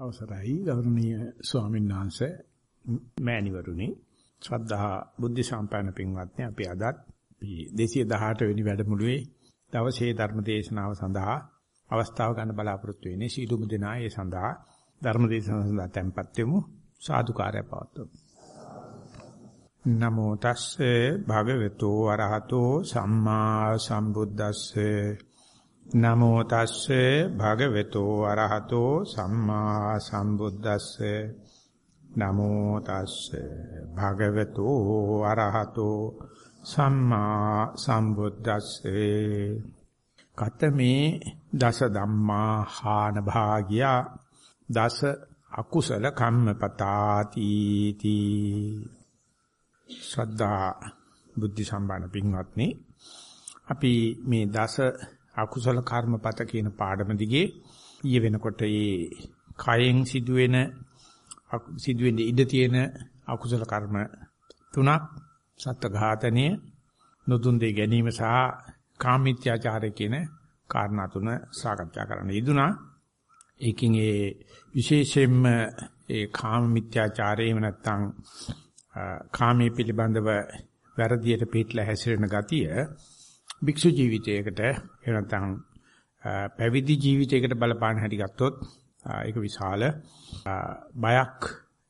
අවසරයි ගෞරවනීය ස්වාමීන් වහන්සේ. මෑණිවරුනි ශ්‍රද්ධා බුද්ධ සම්පන්න පින්වත්නි අපි අදත් අපි 218 වෙනි වැඩමුළුවේ දවසේ ධර්ම දේශනාව සඳහා අවස්ථාව ගන්න බලාපොරොත්තු වෙන්නේ. සීලුම දෙනා ඒ සඳහා ධර්ම දේශනාව සඳහා tempත් වෙමු. සාදුකාරය පවත්වමු. නමෝ තස්සේ භගවතු වරහතෝ සම්මා සම්බුද්දස්සේ නමෝ තස්සේ භගවතු අරහතෝ සම්මා සම්බුද්දස්සේ නමෝ තස්සේ භගවතු අරහතෝ සම්මා සම්බුද්දස්සේ කතමේ දස ධම්මා හාන භාගියා දස අකුසල කම්මපතාති තී ශ්‍රද්ධා බුද්ධ සම්පන්න පින්වත්නි අපි මේ දස අකුසල කර්මපත කියන පාඩම දිගේ ඊය වෙනකොට ඒ කයෙන් සිදුවෙන සිදුවෙන්න ඉඩ තියෙන අකුසල කර්ම තුනක් සත්ත්ව ඝාතනය නොදුන් දෙ ගැනීම සහ කාමීත්‍යාචාරය කියන කාරණා තුන සාකච්ඡා කරන්න යෙදුනා. ඒකින් ඒ විශේෂයෙන්ම ඒ කාම මිත්‍යාචාරයේම නැත්තම් කාමයේ පිළිබඳව වැරදියට පිටලා හැසිරෙන ගතිය භික්ෂු ජීවිතයකට එහෙම නැත්නම් පැවිදි ජීවිතයකට බලපාන හැටි ගත්තොත් ඒක විශාල බයක්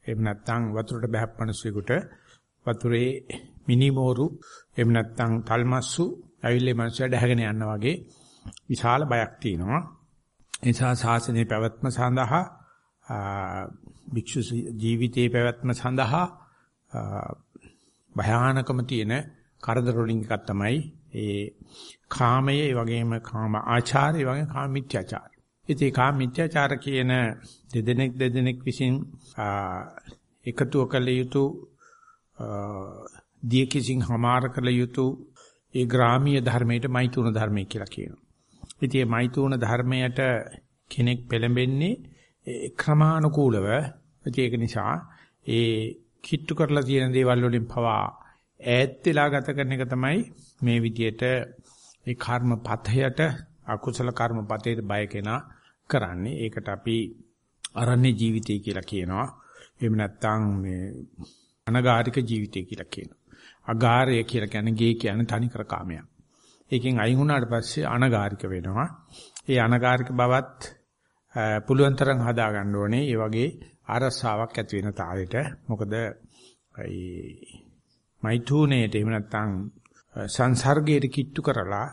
එහෙම නැත්නම් වතුරට බහැප්පනසෙකුට වතුරේ මිනිමෝරු එහෙම නැත්නම් තල්මස්සු ඇවිල්ලා මනුස්සයා දැහැගෙන යනවා වගේ විශාල බයක් තියෙනවා. ඒ නිසා ශාසනයේ පැවැත්ම සඳහා භික්ෂු ජීවිතයේ පැවැත්ම සඳහා භයානකම තියෙන කරදර වලින් එකක් තමයි ඒ කාමයේ ඒ වගේම කාම ආචාරය වගේ කාම මිත්‍යාචාර. ඉතින් කාම මිත්‍යාචාර කියන දෙදෙනෙක් දෙදෙනෙක් විසින් එකතුව කළ යුතු දිය කිසිං හමාර කළ යුතු ඒ ග්‍රාමීය ධර්මයට මෛතුන ධර්මය කියලා කියනවා. ඉතින් මේ මෛතුන ධර්මයට කෙනෙක් පෙළඹෙන්නේ ක්‍රමානුකූලව. ඒක නිසා ඒ කිට්ටු කරලා තියෙන දේවල් වලින් පවා ඈත් වෙලා ගත කරන එක තමයි මේ විදියට ඒ කර්ම පතයට අකුසල කර්ම පතේට බය කෙනා කරන්නේ. ඒකට අපි අරණ්‍ය ජීවිතය කියලා කියනවා. එහෙම නැත්නම් මේ අනගාരിക ජීවිතය කියලා කියනවා. අගාරය කියලා කියන්නේ ගේ කියන්නේ තනි කර කාමයක්. ඒකෙන් අයින් වුණාට පස්සේ අනගාരിക වෙනවා. ඒ අනගාരിക බවත් පුළුවන් තරම් හදා ගන්න ඕනේ. ඒ වගේ අරසාවක් ඇති වෙන තාලෙට. මොකද ඒ මෛතුනේට එහෙම නැත්නම් සංසර්ගයට කිට්ටු කරලා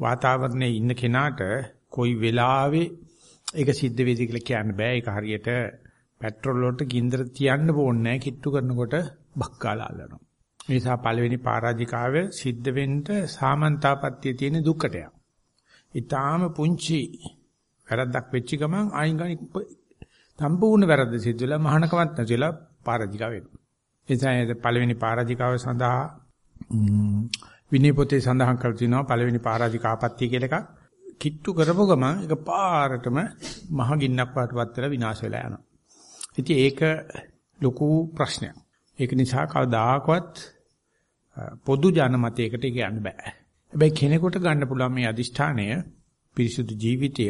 වාතාවරණයේ ඉන්න කෙනාට කොයි වෙලාවෙ ඒක සිද්ධ වෙයිද කියලා කියන්න බෑ. ඒක හරියට පෙට්‍රල් වලට ගින්දර තියන්න ඕනේ නැහැ. කිට්ටු කරනකොට බක්කාලා අල්ලනවා. ඒ නිසා පළවෙනි පරාජිකාව සිද්ධ වෙන්න සාමන්තාපත්‍ය තියෙන දුක්කටයක්. ඊටාම පුංචි වැරද්දක් වෙච්ච ගමන් ආයින් ගනි සම්පූර්ණ වැරද්ද සිද්ධ වෙලා මහානකමත් නැතිලා පරාජිකාව වෙනවා. ඒ නිසා පළවෙනි පරාජිකාව සඳහා විනය පොතේ සඳහන් කර තිනවා පළවෙනි පරාජිකාපත්‍ය කියලා එකක්. කිට්ටු කරපුව ගමන් ඒක පාරටම මහ ගින්නක් වටපත් වෙලා විනාශ වෙලා යනවා. ඉතින් ඒක ලොකු ප්‍රශ්නයක්. ඒක නිසා කවදාකවත් පොදු ජනමතයකට ඒක යන්න බෑ. හැබැයි කෙනෙකුට ගන්න පුළුවන් මේ අදිෂ්ඨානය පිරිසුදු ජීවිතය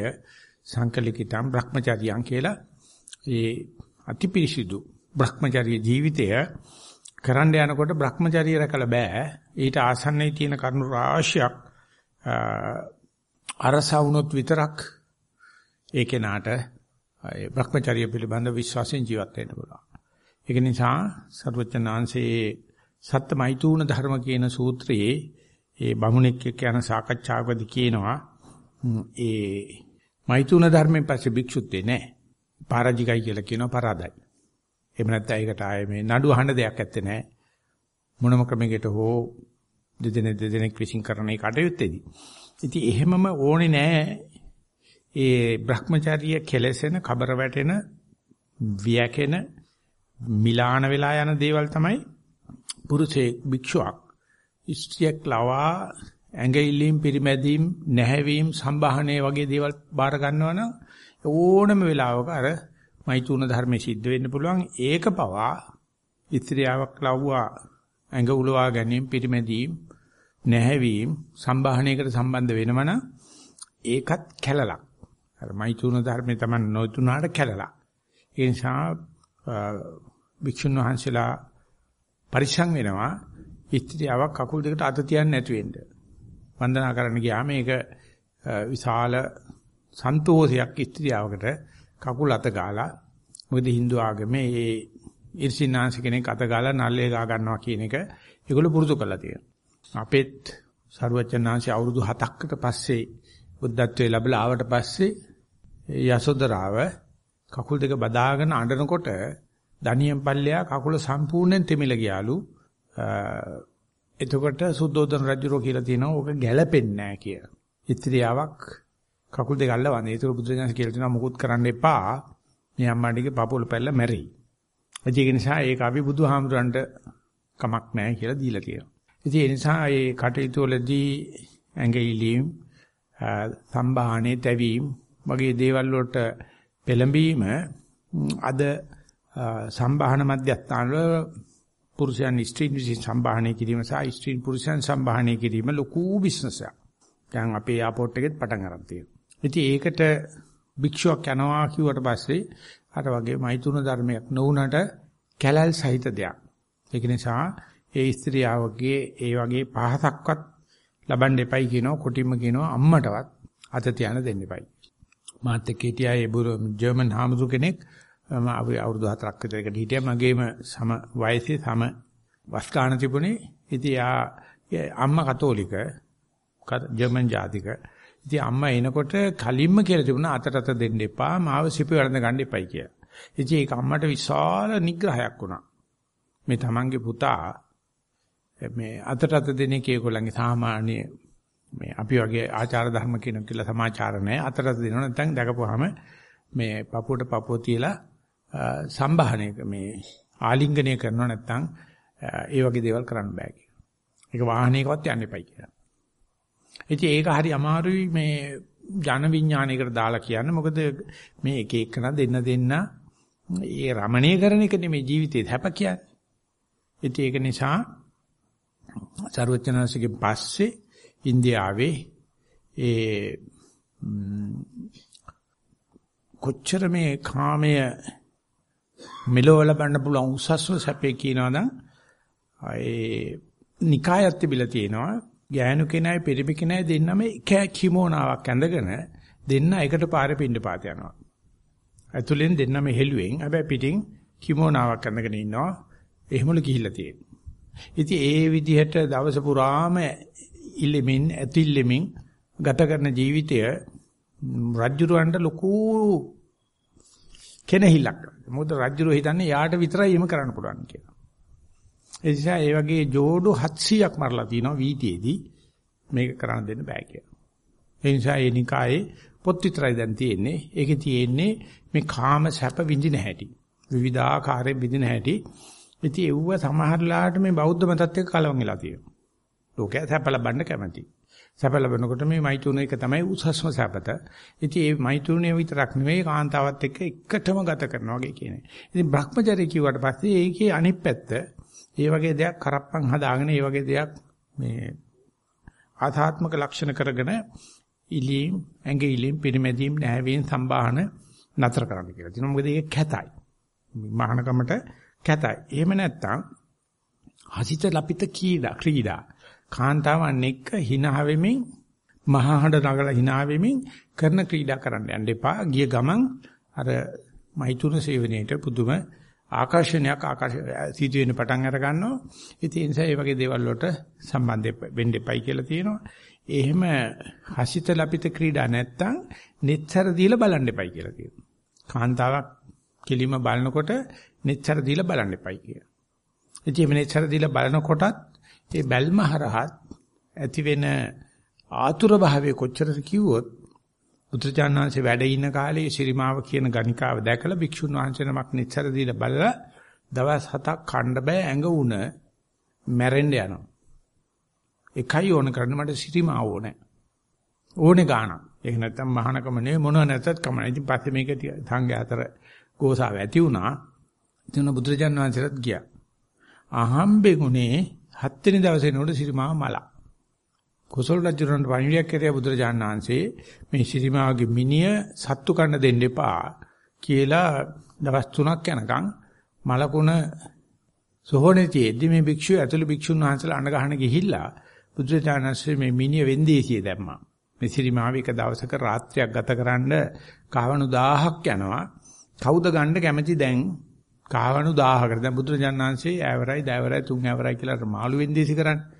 සංකලිකිතම් භ්‍රමචර්යයන් කියලා ඒ අතිපිරිසුදු භ්‍රමචර්ය ජීවිතය කරන්න යනකොට භ්‍රමචර්ය රැකලා බෑ. ඊට ආසන්නයේ තියෙන කරුණු රාශියක් අරසවුනොත් විතරක් ඒ කෙනාට ඒ භ්‍රමචර්ය පිළිබඳ විශ්වාසයෙන් ජීවත් වෙන්න පුළුවන්. ඒක නිසා සර්වචනාංශයේ සත්‍යමයිතුන ධර්ම කියන සූත්‍රයේ ඒ බමුණෙක් එක්ක යන සාකච්ඡාවකදී කියනවා ඒ මෛතුන ධර්මයෙන් පස්සේ භික්ෂුත්වේ නැහැ. පරාජිකයි කියලා කියනවා පරාදයි. එහෙම නැත්නම් ඒකට ආයේ මේ නඩු අහන්න දෙයක් ඇත්තේ නැහැ. මොනම ක්‍රමයකට හෝ දෙදෙනෙක් දෙදෙනෙක් විශ්ින් කරන ඒ කටයුත්තේදී. ඉතින් එහෙමම ඕනේ නැහැ. ඒ Brahmacharya කෙලසෙන, කබර වැටෙන, වියකෙන, මිලාන වෙලා යන දේවල් තමයි පුරුෂේ භික්ෂුවක් ස්ත්‍රියක් ලවා ඇඟිල්ලීම් පිරිමැදීම් නැහැවීම් සම්බාහනයේ වගේ දේවල් බාර ගන්නවනම් ඕනම වෙලාවක අර මෛතුන ධර්මයේ සිද්ධ වෙන්න පුළුවන්. ඒක පවා ඉත්‍ත්‍යාවක් ලව්වා ඇඟ උලවා ගැනීම පිරිමැදීම් නැහැවීම සම්බාහනයකට සම්බන්ධ වෙනවනම් ඒකත් කැලලක්. අර මෛතුන ධර්මයේ තමයි නොතුනාට කැලලක්. ඒ නිසා භික්ෂුන් වහන්සේලා පරිස්සම් වෙනවා ස්ත්‍රියාවක් කකුල් දෙකට අත තියන්නේ නැති වෙන්න. වන්දනා කරන්න ගියාම මේක විශාල සන්තෝෂයක් ස්ත්‍රියාවකට කකුල් අත ගාලා මොකද Hindu ආගමේ මේ ඉර්ෂිනාංශ කෙනෙක් අත ගාලා නල්ලේ ගා ගන්නවා කියන එක ඒගොල්ලෝ පුරුදු කරලා තියෙනවා. අපෙත් සරුවචනාංශي අවුරුදු 7කට පස්සේ බුද්ධත්වයේ ලැබලා ආවට පස්සේ යසෝදරාව කකුල් දෙක බදාගෙන අඬනකොට දණියෙන් පල්ලෙයා කකුල සම්පූර්ණයෙන් තෙමිල ගියාලු. එතකොට සුද්ධෝදන රජුරෝ කියලා තියෙනවා ඕක ගැළපෙන්නේ නැහැ කියලා. ඉත්‍ත්‍යාවක් කකුල් දෙක අල්ල වඳේ. ඒක බුදුරජාණන් කියලා තියෙනවා මුකුත් කරන්න එපා. මේ අම්මාටිගේ පපුවල පැල්ල මැරෙයි. ඒක නිසා ඒක අපි බුදුහාමුදුරන්ට කමක් නැහැ කියලා දීලා තියෙනවා. ඉතින් ඒ නිසා මේ කටයුතු වලදී ඇඟිලිම් සම්බාහනේ තැවීම වගේ දේවල් වලට පෙළඹීම අද සම්බාහන මධ්‍යස්ථාන වල පුරුෂයන් ස්ත්‍රීන් විසින් සම්බාහනය කිරීම සහ ස්ත්‍රීන් පුරුෂයන් සම්බාහනය කිරීම ලොකු බිස්නස් එකක්. දැන් අපේ එයාපෝට් එකෙත් පටන් අරන් තියෙනවා. ඉතින් ඒකට භික්ෂුවක් යනවා කිව්වට පස්සේ අර වගේ මෛතුන ධර්මයක් නොවුනට කැලල් සහිත දෙයක්. ඒක නිසා ඒ ස්ත්‍රියාවගේ ඒ වගේ පහසක්වත් ලබන්න එපයි කියනවා කොටින්ම කියනවා අම්මටවත් අත තියන්න දෙන්න එපයි. මාත් එක්ක හිටියා ඒ ජර්මන් හාමුදුර කෙනෙක් මම අවුරුදු 4ක් විතර එකට හිටියා මගේම සම වයසේ සම වස් ගන්න තිබුණේ ඉතින් යා අම්මා කතෝලික ජර්මන් ජාතික ඉතින් අම්මා එනකොට කලින්ම කියලා තිබුණා අතට අත දෙන්න එපා මාව සිපි වළඳ ගන්න එපයි කියලා. ඉතින් ඒක අම්මට විශාල නිග්‍රහයක් වුණා. මේ තමන්ගේ පුතා මේ අතට අත දෙන එක ඒගොල්ලන්ගේ සාමාන්‍ය මේ අපි වගේ ආචාර ධර්ම කියන කියලා සමාචාර නැහැ අතට අත දෙනවා නැත්නම් දැකපුවාම මේ පපුවට පපුව තියලා සම්භාහණය මේ ආලිංගනය කරනවා නැත්නම් ඒ වගේ දේවල් කරන්න බෑ කියලා. ඒක වාහනයකවත් යන්න එපයි කියලා. ඉතින් ඒක හරි අමාරුයි මේ ජන විඥානයකට දාලා කියන්න. මොකද මේ එක එකන දෙන්න දෙන්න ඒ රමණීය කරන එක නෙමේ ජීවිතේ හැප කියන්නේ. ඉතින් ඒක නිසා සරුවචනසිකෙන් පස්සේ ඉන්දියාවේ ඒ කොච්චර මේ කාමය මෙලොව ලබන්න පුළුවන් උසස්ව සැපේ කියනවාද ඒ නිකායත් තිබිලා තියෙනවා ගෑනු කෙනයි පිරිමි කෙනයි දෙන්නම එක කිමෝනාවක් ඇඳගෙන දෙන්න එකට පාරේ පින්න පාත යනවා. ඇතුලෙන් දෙන්නම හෙළුවෙන් හැබැයි පිටින් කිමෝනාවක් ඇඳගෙන ඉන්නවා. එහෙමලු ගිහිල්ලා තියෙනවා. ඉතින් ඒ විදිහට දවස පුරාම ඉල්ලෙමින් ඇතිල්ලෙමින් ගත කරන ජීවිතය රජ්ජුරවන්ට ලොකු කෙනහිලක්. මොකද රජ්ජුරෝ හිතන්නේ යාට විතරයි එහෙම කරන්න පුළුවන් කියලා. ඒ නිසා ඒ වගේ جوړු 700ක් මරලා තිනවා වීතියේදී මේක කරන්න දෙන්න බෑ කියලා. ඒ නිසා ඒ නිකායේ පොත් විතරයි දැන් තියෙන්නේ. ඒකේ තියෙන්නේ මේ කාම සැප විඳින හැටි. විවිධාකාරයෙන් විඳින හැටි. ඉතින් ඒව සමහරලාට මේ බෞද්ධ මතත් එක්ක කලවම් වෙලා තියෙනවා. ලෝකයා සැප ලබන්න කැමති. සැප ලබනකොට මේ මෛතුන එක තමයි උසස්ම සැපත. ඉතින් මේ මෛතුනේ විතරක් නෙවෙයි කාන්තාවත් එක්ක එකටම ගත කරනවා වගේ කියන්නේ. ඉතින් Brahmacharya කිව්වට පස්සේ ඒකේ අනිත් පැත්ත ඒ වගේ දෙයක් කරප්පන් හදාගෙන ඒ වගේ දෙයක් මේ ආධාත්මික ලක්ෂණ කරගෙන ඉලීම් ඇඟිලිම් පිරිමැදීම් නැහැවීම් සම්බාහන නතර කරන්න කියලා. දිනු මොකද ඒක කැතයි. මහානකමට කැතයි. එහෙම නැත්නම් හසිත ලපිත කීඩා ක්‍රීඩා කාන්තාවන් එක්ක hina වෙමින් මහා හඬ නගලා hina වෙමින් කරන ක්‍රීඩා කරන්න යන්න එපා. ගිය ගමන් අර මෛතුන සේවනයේට පුදුම ආකර්ෂණයක් ආකර්ෂ සිදු වෙන පටන් අර ගන්නවා. ඉතින් ඒ නිසා මේ වගේ දේවල් වලට සම්බන්ධ වෙන්න එපයි කියලා තියෙනවා. එහෙම හසිත ලපිත ක්‍රීඩා නැත්තම් netthර දීලා බලන්න එපයි කියලා කියනවා. කාන්තාවක් කෙලිම බලනකොට netthර දීලා බලන්න එපයි කියලා. ඉතින් මේ netthර දීලා බලනකොටත් ඒ බැල්ම හරහත් ඇති වෙන ආතුර භාවයේ කොච්චරද කිව්වොත් බුදුචානන්සේ වැඩ ඉන්න කාලේ ශිරිමාව කියන ගණිකාව දැකලා භික්ෂුන් වහන්සේ නමක් නිස්සර දීලා බලලා දවස් හතක් කණ්ඩ බෑ ඇඟ උන මැරෙන්න යනවා. එකයි ඕන කරන්නේ මට ශිරිමාව ඕනේ. ඕනේ ගානක්. ඒක නැත්තම් මහානකම නෙවෙයි මොනව නැත්තත් කමයි. ඉතින් පස්සේ මේක සංඝයා අතර ගෝසාව ඇති වුණා. ඉතින් බුදුරජාණන් වහන්සේට ගියා. අහම්බෙගුනේ හත්වෙනි දවසේ නෝඩ සිරිමාව මලා. කොසල් රජුරන්ට පණිවිඩයක් කරේ බුදුරජාණන් වහන්සේ මේ සිරිමාවගේ මිනිය සත්තු කන්න දෙන්න එපා. කියලා දවස් 3ක් යනකම් මලකුණ සෝහනේ තියෙද්දි මේ භික්ෂුව ඇතුළු භික්ෂුන් වහන්සේලා අඬ ගහන ගිහිල්ලා බුදුරජාණන්සේ මේ මිනිය වෙන්දේසිය දැම්මා. මෙසිරිමාව එක දවසක රාත්‍රියක් ගතකරනද කවණු 1000ක් යනවා. කවුද ගන්න කැමති දැන් කවණු 1000කට. දැන් බුදුරජාණන්සේ ඇවරයි දෑවරයි තුන් ඇවරයි කියලා මාළු වෙන්දේසි කරන්නේ.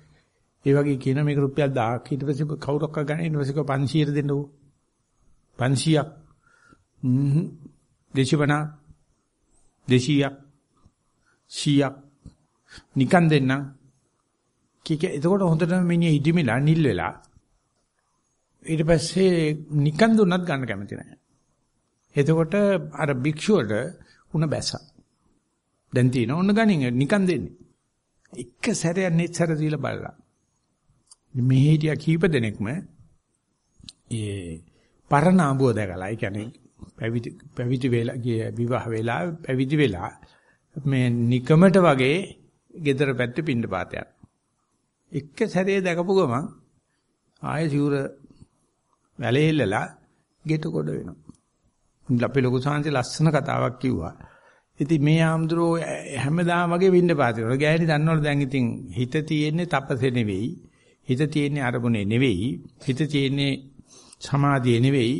ඒ වගේ කියන මේක රුපියල් 1000ක් ඊට පස්සේ කවුරක්ක ගන්න? ඊට පස්සේ 500ට දෙන්නකෝ 500ක් හ්ම්. දෙශිවණ 200ක් 100ක් නිකන් දෙන්නම් කීක එතකොට හොඳටම මිනිහ ඉදිමිලා නිල් වෙලා ඊට පස්සේ නිකන් දුන්නත් ගන්න කැමති නැහැ. එතකොට අර භික්ෂුවට උණ බැසා. දැන් තියෙන ඕන ගණන් නිකන් දෙන්නේ. එක සැරයක් net සැර දීලා බලලා. මේ හිටියා කීප දෙනෙක්ම ඒ පරණ ආඹුව දැකලා ඒ කියන්නේ පැවිදි පැවිදි වෙලා ගිය විවාහ වෙලා පැවිදි වෙලා මේ නිකමට වගේ gedara පැත්තේ පින්න පාතයක්. එක සැරේ දැකපු ගමන් ආයෙ සිවුර වැලෙල්ලලා ගෙට කොට වෙනවා. අපේ ලොකු සාංශි ලස්සන කතාවක් කිව්වා. ඉතින් මේ ආම්ද්‍රෝ හැමදාම වගේ වින්න පාතේ. ඔය ගෑණි දන්නවලු දැන් ඉතින් හිත තියෙන්නේ තපසේ නෙවෙයි. හිත තියෙන්නේ අරමුණේ නෙවෙයි. හිත තියෙන්නේ සමාධියේ නෙවෙයි.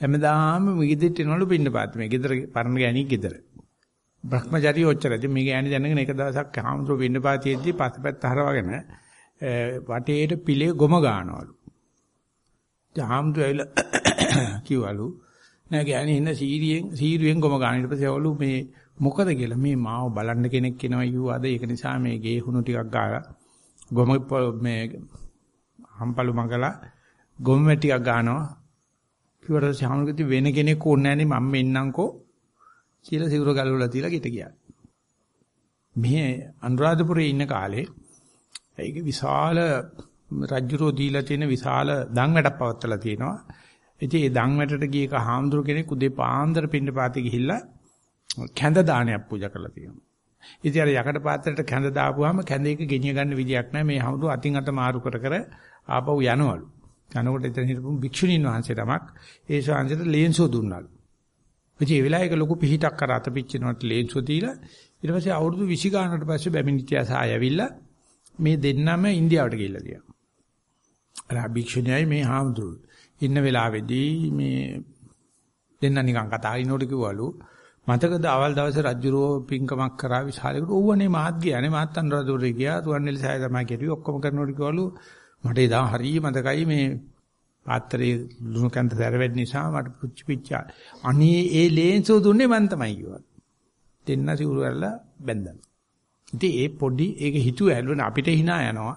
හැමදාම මිගෙදෙට එනවලු පින්න පාත මේ ගෙදර පරණ ගෑණි ගෙදර. Brahmacharya ඔච්චරද මේ ගෑණි දැනගෙන එක දවසක් හාමුදුරුව පින්න පාතියෙද්දි පස්සපැත්ත හරවගෙන වටේට පිලේ ගොම ගන්නවලු. හාමුදුරුව ඇවිල්ලා කිව්වලු නෑ ගෑණි ඉන්න සීරියෙන් සීරුවෙන් ගොම ගන්න. ඊට පස්සේ අවලු මේ මොකද කියලා මේ මාව බලන්න කෙනෙක් එනවා කිව්වාද ඒක නිසා මේ ගේ හුණු ටිකක් ගාලා ගොම මේ හම්පලු මගලා ගොම ටිකක් ගන්නවා කිව්වට සාමුකති වෙන කෙනෙක් ඕනේ නැනේ මම එන්නම්කෝ කියලා සිවුර ගලවලා තියලා ගෙට ගියා. මේ අනුරාධපුරේ ඉන්න කාලේ ඒක විශාල රජ්ජුරෝ දීලා තියෙන විශාල දන් වැඩක් පවත්වලා තියෙනවා. ඉතින් ඒ දන් වැඩට ගිය එක හාමුදුරු කෙනෙක් උදේ පාන්දර පින්න පාතේ ගිහිල්ලා කැඳ දානයක් පූජා කරලා තියෙනවා. ඉතින් අර යකඩ පාත්‍රයට කැඳ දාපුවාම කැඳ එක ගෙනිය ගන්න විදියක් නැහැ. මේ හමුදු අතින් අත මාරු කර කර ආපහු යනවලු. යනකොට එතන හිටපු භික්ෂුණීන් වහන්සේ තමක් ඒ ශාන්තිට ලේන්සෝ දුන්නලු. ඉතින් ඒ වෙලාවේ ඒක ලොකු පිහිටක් කර අත පිච්චෙනවට ලේන්සෝ දීලා ඊට පස්සේ අවුරුදු 20 ගානකට පස්සේ බැමිණිටියා සාය ඇවිල්ලා මේ දෙන්නම ඉන්දියාවට ගිහිල්ලා තියෙනවා. අර භික්ෂුණියයි මේ හාමුදුරු ඉන්න වෙලාවේදී මේ දෙන්න නිකන් කතා කරනකොට කිව්වලු මතකද අවල් දවසේ රජුරෝ පින්කමක් කරා විශාලයකට ඕවනේ මාත් ගියානේ මාත් අනුරාධපුරේ ගියා රුවන්වැලි සෑය තමයි කෙරුවේ ඔක්කොම කරනකොට කිව්වලු මට එදා හරිය මතකයි මේ පාත්‍රයේ ලුණු කන්ද සැරවෙන්න නිසා මට පුච්චි පිච්චා. අනේ ඒ ලේන්සෝ දුන්නේ මන් තමයි කිව්වා. දෙන්න සිවුරු වල බැන්දා. ඉතින් ඒ පොඩි ඒක හිතුව ඇල්ලුවන අපිට hina යනවා.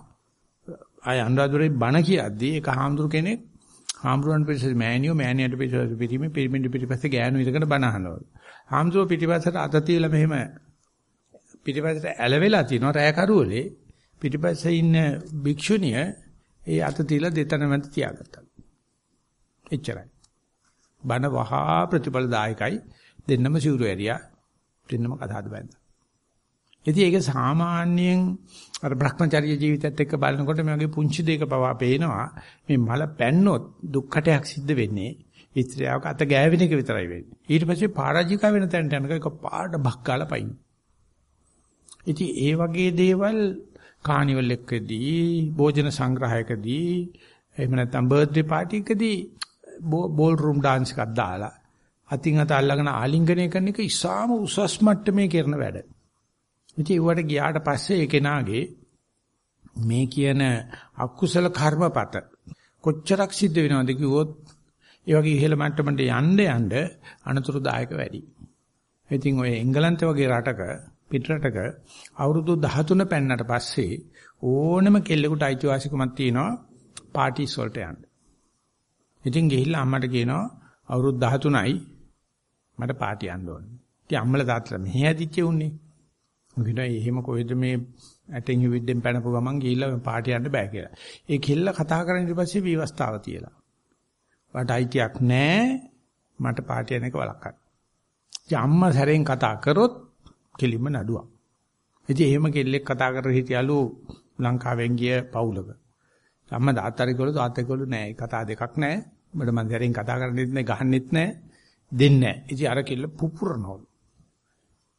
ආය අනුරාධපුරේ බණ කියද්දී ඒක හාමුදුරු කෙනෙක් හාමුදුරන් පිටිපස්සේ මෑණියෝ මෑණියට පිටිපස්සේ පිටිමේ පිරිමින් පිටිපස්සේ ගෑනු ඉදගෙන බණ අහනවා. හාමුදුරුවෝ පිටිපස්සට අත තියලා මෙහෙම පිටිපස්සට ඇලවෙලා තිනවා රෑ කරුවලේ පිටිපස්සේ ඉන්න භික්ෂුණිය ඒ අත තියලා දෙතන මැද තියාගත්තා. එච්චරයි. බණ වහා ප්‍රතිඵලදායකයි දෙන්නම සිවුරු ඇරියා දෙන්නම කතාද බැන්දා. ඉතින් ඒක සාමාන්‍යයෙන් අර Brahmacharya ජීවිතයත් එක්ක බලනකොට මේ වගේ පුංචි දෙයක පවා පේනවා මේ මල පැන්නොත් දුක්ඛටයක් සිද්ධ වෙන්නේ ඉස්ත්‍රියවක අත ගෑවෙන එක විතරයි වෙන්නේ. ඊට පස්සේ පරාජිකා වෙන තැනට යනක එක පාඩ බක්කාලා පයින්. ඉතින් ඒ වගේ දේවල් කානිවල් එකකදී භෝජන සංග්‍රහයකදී එහෙම නැත්නම් බර්ත්ඩේ පාටි එකදී බෝල් රූම් ඩාන්ස් එකක් දාලා අතින් අත අල්ලගෙන ආලිංගනය කරන එක ඉස්සාම උසස් මට්ටමේ කරන වැඩ. ඉතින් ඒවට ගියාට පස්සේ ඒ කෙනාගේ මේ කියන අකුසල කර්මපත කොච්චරක් සිද්ධ වෙනවද කිව්වොත් ඒ වගේ ඉහළ මට්ටමට යන්න යන්න අනතුරුදායක වැඩි. ඉතින් ඔය එංගලන්තේ වගේ රටක පිටරටක අවුරුදු 13 පෙන්නට පස්සේ ඕනම කෙල්ලෙකුට අයිතිවාසිකමක් තියෙනවා පාටිස් වලට යන්න. ඉතින් ගිහිල්ලා අම්මට කියනවා අවුරුදු 13යි මට පාටි යන්න ඕනේ. ඉතින් අම්මලා තාත්තලා මෙහෙ ඇදිච්ච උන්නේ. මොකද එහෙම කොහෙද මේ ඇටෙන් හිවිද්දෙන් පැනපු ගමන් ගිහිල්ලා පාටි යන්න බෑ කියලා. ඒ කෙල්ල කතා කරන් ඊට පස්සේ විවස්ථාව තියලා. වට අයිතියක් නැහැ මට පාටි යන එක වළක්වන්න. ඉතින් අම්මා සැරෙන් කතා කරොත් කෙලින්ම නඩුවක්. ඉතින් එහෙම කෙල්ලෙක් කතා කර හිටියලු ලංකාවෙන් ගිය පවුලක. අම්මා තාත්තාරි කිව්වලු තාත්තා කිව්වලු නෑ කතා දෙකක් නෑ. ඔබට මම සැරෙන් කතා කරන්නෙත් නෑ ගහන්නෙත් නෑ. දෙන්නේ නැහැ. ඉතින් අර කෙල්ල පුපුරනවලු.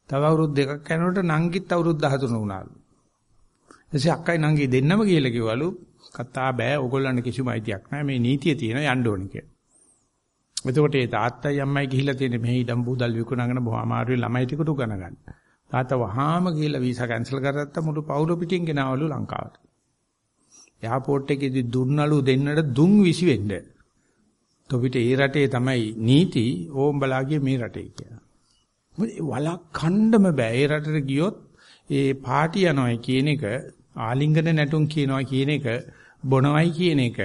තව අවුරුදු දෙකක් යනකොට නංගිත් අවුරුදු 13 වුණාලු. එසේ අක්කයි නංගි දෙන්නම කියලා කිව්වලු කතා බෑ ඕගොල්ලන්ට කිසිම අයිතියක් නැහැ මේ නීතිය තියෙන යන්න ඕනේ කියලා. එතකොට ඒ තාත්තයි අම්මයි ගිහිල්ලා තියෙන මෙහි ඉඩම් බුදල් විකුණගෙන බොහොම අමාරුවේ ළමයි ටිකට උගන ගන්න. තාත්තා වහාම ගිහිල්ලා වීසා කැන්සල් කරගත්තා මුළු පවුල පිටින් ගෙනාවලු ලංකාවට. එයාපෝට් එකේදී දුන්නලු දෙන්නට දුන් විසි වෙන්න. තොපිට ඒ රටේ තමයි නීති ඕම්බලාගේ මේ රටේ කියලා. වලක් කණ්ඩම බෑ. ඒ රටට ගියොත් ඒ පාටි යනවා කියන එක ආලිංගන නැටුම් කියනවා කියන එක බොනවයි කියන එක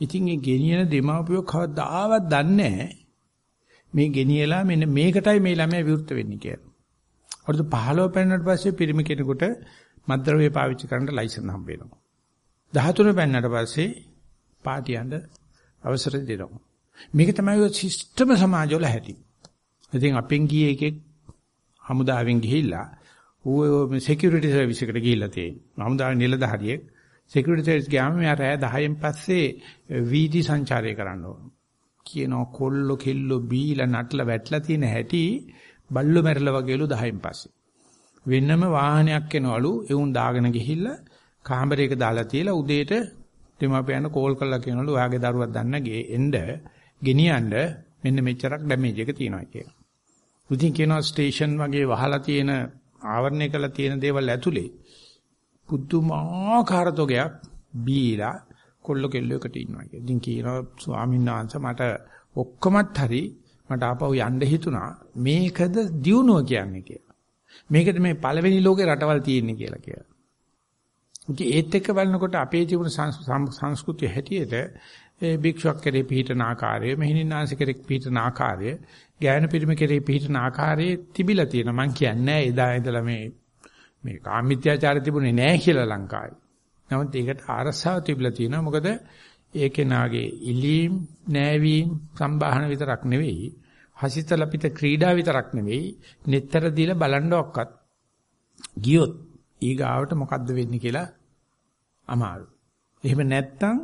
ඉතින් ඒ ගෙනියන දෙමාපියෝ කවදාවත් දන්නේ මේ ගෙනියලා මෙන්න මේකටයි මේ ළමයා විවෘත වෙන්නේ කියලා. අවුරුදු 15 පෙන්නට පස්සේ පිරිමි කෙනෙකුට මද්ද්‍රව්‍ය පාවිච්චි කරන්න ලයිසන් හම්බ වෙනවා. 13 පෙන්නට පස්සේ පාටියන්ට අවසර දෙනවා. මේක තමයි ඔය සිස්ටම සමාජවල හැටි. ඉතින් අපෙන් ගියේ එකෙක් හමුදාවෙන් ගිහිල්ලා ඌ සිකියුරිටි සර්විස් එකට ගිහිල්ලා තියෙනවා. හමුදාවේ නිලධාරියෙක් සිකියුරිටි සර්විස් ගියාම මෙයා රෑ 10න් පස්සේ වීදි සංචාරය කරන්න ඕන. කියනවා කොල්ල කෙල්ල බීලා නටලා වැටලා තියෙන හැටි බල්ලෝ මැරලා වගේලු 10න් පස්සේ. වෙනම වාහනයක් එනවලු එවුන් දාගෙන ගිහිල්ලා කාමරයක දාලා තියලා උදේට දෙමාපියන් කෝල් කරලා කියනවලු ඔයාගේ දරුවක් දන්න ගේ එන්න ගෙනියන්න මෙන්න මෙච්චරක් ඩැමේජ් එක තියෙනවා කියලා. ඉතින් කියනවා ස්ටේෂන් වගේ වහලා තියෙන ආවරණය කරලා තියෙන දේවල් ඇතුලේ පුදුමාකාර තොගයක් බීලා කොල්ල කෙල්ල එකට ඉන්නවා කියලා. ඉතින් කියනවා ස්වාමීන් වහන්සේ මට ඔක්කොමත් හරි මට ආපහු යන්න හිතුණා මේකද දියුණුව කියන්නේ කියලා. මේකද මේ පළවෙනි ලෝකේ රටවල් තියෙන්නේ කියලා කියලා. ඉතින් ඒත් එක්ක බලනකොට අපේ ජීවන සංස්කෘතිය හැටියට ඒ භික්ෂුවක් කෙරේ පිහිටන ආකාරය, මෙහිණින්නාංශ කෙරේ පිහිටන ආකාරය, ගෑනු පිරිමි කෙරේ පිහිටන ආකාරයේ තිබිලා තියෙනවා. මං කියන්නේ එදා ඉඳලා මේ මේ කාමීත්‍යාචාරය තිබුණේ නැහැ කියලා ලංකාවේ. නමුත් ඒකට අරසාව තිබිලා තියෙනවා. මොකද ඒ කෙනාගේ ඉලීම්, නෑවීම්, සම්බාහන විතරක් නෙවෙයි, හසිතලපිත ක්‍රීඩා විතරක් නෙවෙයි, netතර දීලා බලන්න ඔක්කත් ගියොත් ඊගාවට මොකද්ද වෙන්නේ කියලා අමාරු. එහෙම නැත්තම්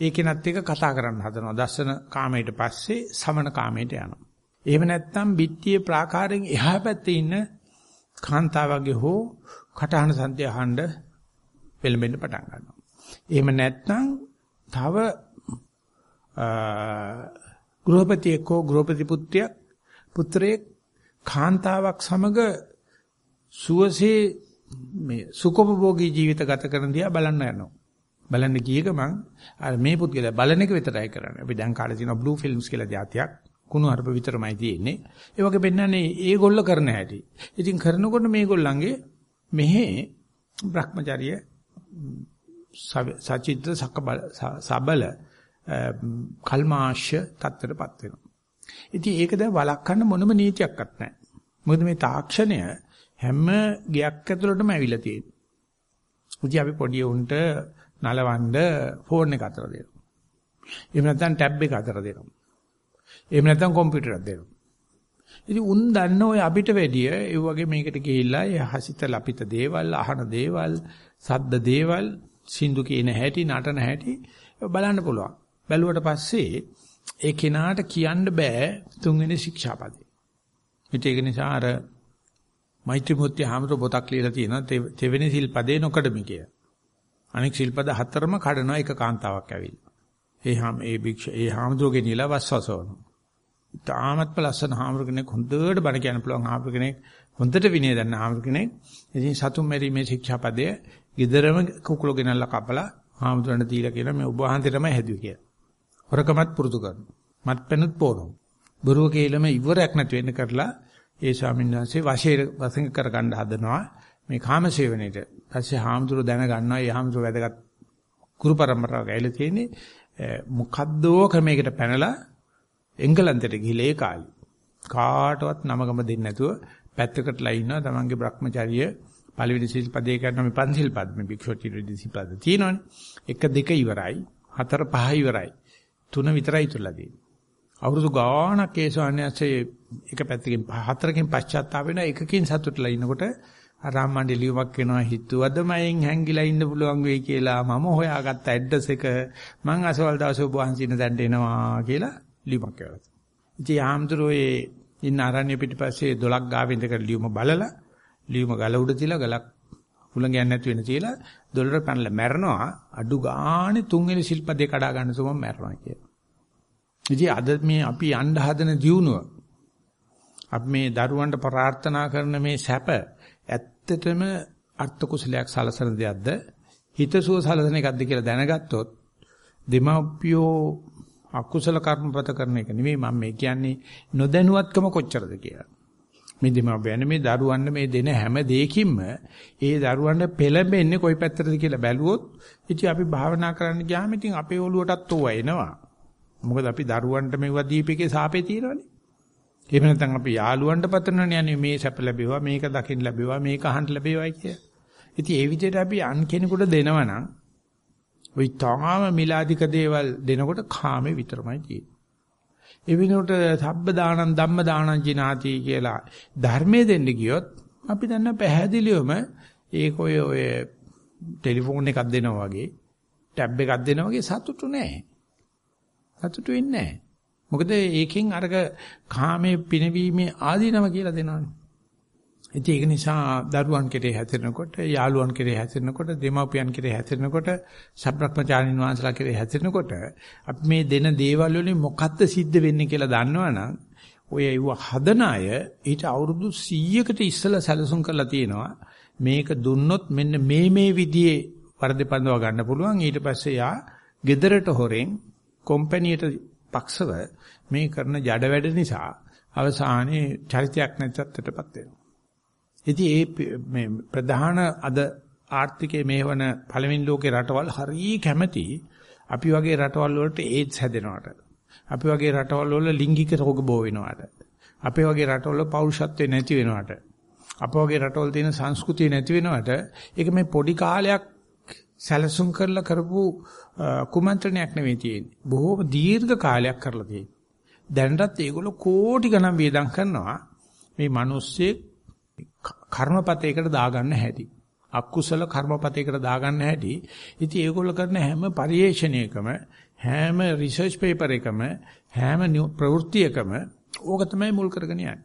ඒ කෙනත් එක්ක කතා කරන්න හදනවා. දර්ශන කාමයට පස්සේ සමන කාමයට යනවා. එහෙම නැත්තම් බිත්තියේ ප්‍රාකාරයෙන් එහා පැත්තේ ඉන්න කාන්තාවගේ හෝ කටහන සන්ධ්‍ය අහන්න පෙළඹෙන්න පටන් ගන්නවා. එහෙම නැත්තම් තව ගෘහපතියෙක් හෝ ගෘහපති පුත්‍රයෙක් පුත්‍රයෙක් කාන්තාවක් සමග සුවසේ මේ සුඛෝපභෝගී ජීවිත ගත කරන දිහා බලන්න යනවා. බලන්න ගිය ගමන් අර මේ පුද්ගලයා බලන එක විතරයි කරන්නේ. අපි දැන් කාලේ තියෙන බ්ලූ ෆිල්ම්ස් කියලා જાතියක් කුණු හරප විතරමයි තියෙන්නේ. ඒ වගේ පෙන්නන්නේ ඒගොල්ල කරන හැටි. ඉතින් කරනකොට මේගොල්ලන්ගේ මෙහි Brahmacharya සචිත්‍ර සබල කල්මාශ්‍ය තත්ත්වයටපත් වෙනවා. ඉතින් ඒක දැන් වළක්වන්න මොනම නීතියක්වත් නැහැ. මොකද මේ තාක්ෂණය හැම ගයක් ඇතුළටම ඇවිල්ලා තියෙනවා. ඉතින් අපි පොඩි උන්ට නලවන්න ෆෝන් එක අතර දෙනවා. එහෙම නැත්නම් ටැබ් එක අතර දෙනවා. එහෙම නැත්නම් කම්පියුටරයක් දෙනවා. ඉතින් උන් දන්න ඔය අපිට වැඩිය ඒ වගේ මේකට ගිහිල්ලා ඒ හසිත ලපිත දේවල් අහන දේවල් සද්ද දේවල් සින්දු කියන හැටි නටන හැටි බලන්න පුළුවන්. බැලුවට පස්සේ ඒ කෙනාට කියන්න බෑ තුන්වෙනි ශික්ෂාපදේ. ඒක නිසා අර මෛත්‍රී මුත්‍ය හැමතෝ පොතක් ලියලා තියෙනවා තෙවෙනි සිල්පදේ නොකඩමි කියලා. අනෙක් ශිල්පද හතරම කඩනවා එක කාන්තාවක් ඇවිල්ලා. ඒ හැම ඒ භික්ෂ ඒ හාමුදුරුවෝ ගෙනියලා වස්වසවන. තාමත්ම ලස්සන හාමුදුර කෙනෙක් හොඳට බණ කියන්න පුළුවන් හාමුදුර කෙනෙක් හොඳට විනය දන්න හාමුදුර කෙනෙක්. ඉතින් සතුම් මෙරීමේ ශික්ෂාපදය ගෙදරම කුකුල ගෙනල්ලා කපලා හාමුදුරන්ට දීලා කියලා මේ ඔබ වහන්සේටම හැදුවේ කියලා. හොරකමත් පුරුදු කරනවා. මත්පැනුත් පෝනවා. බොරුව කියලාම ඉවරයක් නැති වෙන්න කරලා ඒ ස්වාමීන් වහන්සේ වශයෙන් වශයෙන් කරගන්න හදනවා මේ කාමසේවණේට. පස්සේ හාමුදුරුව දැනගන්නවා මේ හාමුදුරුව වැදගත් ගුරු પરම්පරාවක ඇවිල්ලා තියෙන්නේ මොකද්දෝ ක්‍රමයකට පැනලා එංගලන්තයට ගිහිල්ලා ඒ කාලේ. කාටවත් නමගම දෙන්නේ නැතුව පැත්තකටලා ඉන්නවා තමන්ගේ Brahmacharya පළවෙනි සිල්පදේ කරන මේ පන්සිල් පද මේ භික්ෂුචි සිල්පද තියෙනවනේ. එක දෙක ඉවරයි හතර පහ ඉවරයි. තුන විතරයි ඉතුරුලා තියෙන්නේ. අවුරුදු ගාණක් ඒ ස්වාමීන්සේ එක පැත්තකින් හතරකින් පශ්චාත්තාප වෙන එකකින් සතුටුලා ඉනකොට ආරාමණ්ඩි ලියුමක් වෙනවා හිතුවද මයෙන් හැංගිලා ඉන්න පුළුවන් වෙයි කියලා මම හොයාගත්ත ඇඩ්‍රස් එක මං අසවල් දවසේ ඔබ වහන්සේ ඉන්න තැනට එනවා කියලා ලියුමක් කරලා. ඉතින් ආම්දුරෝ ඒ ඉන්න ආරණ්‍ය පිටිපස්සේ දොලක් ගාව ඉඳගෙන ලියුම බලලා ලියුම ගල උඩ තියලා ගලක් උලංගයන් නැති වෙන තියලා දොලට පැනලා මැරනවා අඩු ගානේ තුන්වෙනි ශිල්පදේ කඩා ගන්න තුමම මැරනවා කියලා. ඉතින් අද මේ අපි යන්න හදන දියුණුව අපි මේ දරුවන්ට ප්‍රාර්ථනා කරන මේ සැප ඇත්තටම අර්ථ කුසලයක් සලසන දෙයක්ද හිතසුව සලසන එකක්ද කියලා දැනගත්තොත් දෙමාපියෝ අකුසල කර්මපත කරන එක නෙමෙයි මම මේ කියන්නේ නොදැනුවත්කම කොච්චරද කියලා. මේ දෙමාපියන් මේ දරුවන්ට මේ දෙන හැම දෙයකින්ම ඒ දරුවන්ට පෙළඹෙන්නේ කොයි පැත්තටද කියලා බැලුවොත් ඉතින් අපි භාවනා කරන්න ගියාම ඉතින් අපේ ඔළුවටත් ඕවා එනවා. මොකද අපි දරුවන්ට මෙවුවා දීපේකේ සාපේ තියෙනවනේ. එහෙම නැත්නම් අපි යාළුවන්ට පතරනනේ යන්නේ මේ සැප ලැබෙවා මේක දකින්න ලැබෙවා මේක අහන්න ලැබෙවයි කිය. ඉතින් ඒ විදිහට අපි අන් කෙනෙකුට දෙනවනම් ওই තාම මිලාදික දේවල් දෙනකොට කාමේ විතරමයි තියෙන්නේ. ඒ වෙනුවට සබ්බ දානං ධම්ම දානං ජිනාති කියලා ධර්මයේ දෙන්න ගියොත් අපි දන්න පැහැදිලිවම ඒක ඔය ඔය ටෙලිෆෝන් එකක් දෙනවා වගේ ටැබ් එකක් දෙනවා වගේ සතුටු නෑ. සතුටු වෙන්නේ නෑ. මොකද ඒකෙන් අරක කාමයේ පිනවීමේ ආදීනම කියලා දෙනවනේ. ඉතින් ඒක නිසා දරුවන් කෙරේ හැසිරෙනකොට, යාළුවන් කෙරේ හැසිරෙනකොට, දෙමාපියන් කෙරේ හැසිරෙනකොට, සබ්‍රක්‍මචාරින් වහන්සලා කෙරේ හැසිරෙනකොට අපි මේ දෙන දේවල් වලින් මොකද්ද සිද්ධ වෙන්නේ කියලා දන්නවනම් ඔය ඒව හදන අය ඊට අවුරුදු 100කට ඉස්සෙල්ලා සැලසුම් කරලා තියෙනවා. මේක දුන්නොත් මෙන්න මේ මේ විදිහේ වර්ධපන්දව ගන්න පුළුවන්. ඊට පස්සේ යා ගෙදරට හොරෙන් කම්පැනියට පක්ෂව මේ කරන ජඩ වැඩ නිසා අවසානයේ චරිතයක් නැත්තටපත් වෙනවා. ඉතින් ඒ මේ ප්‍රධාන අද ආර්ථිකයේ මේවන පළවෙනි ලෝකේ රටවල් හරිය කැමැති අපි වගේ රටවල් වලට ඒඩ්ස් හැදෙනවට. අපි වගේ රටවල් වල ලිංගික රෝග බෝ වෙනවට. අපේ වගේ රටවල පෞරුෂත්වේ නැති වෙනවට. අප වගේ රටවල තියෙන සංස්කෘතිය නැති වෙනවට ඒක මේ පොඩි කාලයක් සැලසුම් කරලා කරපු කුමන්ත්‍රණයක් නෙවෙයි තියෙන්නේ. බොහෝ දීර්ඝ කාලයක් කරලා තියෙන්නේ. දැනටත් ඒගොල්ලෝ කෝටි ගණන් වේදම් කරනවා මේ මිනිස්සේ කර්මපතේකට දාගන්න හැටි. අකුසල කර්මපතේකට දාගන්න හැටි. ඉතින් ඒගොල්ලෝ කරන හැම පරිේශණයකම හැම රිසර්ච් පේපර් එකම හැම ප්‍රවෘත්තියකම ඕක තමයි මුල් කරගෙන යන්නේ.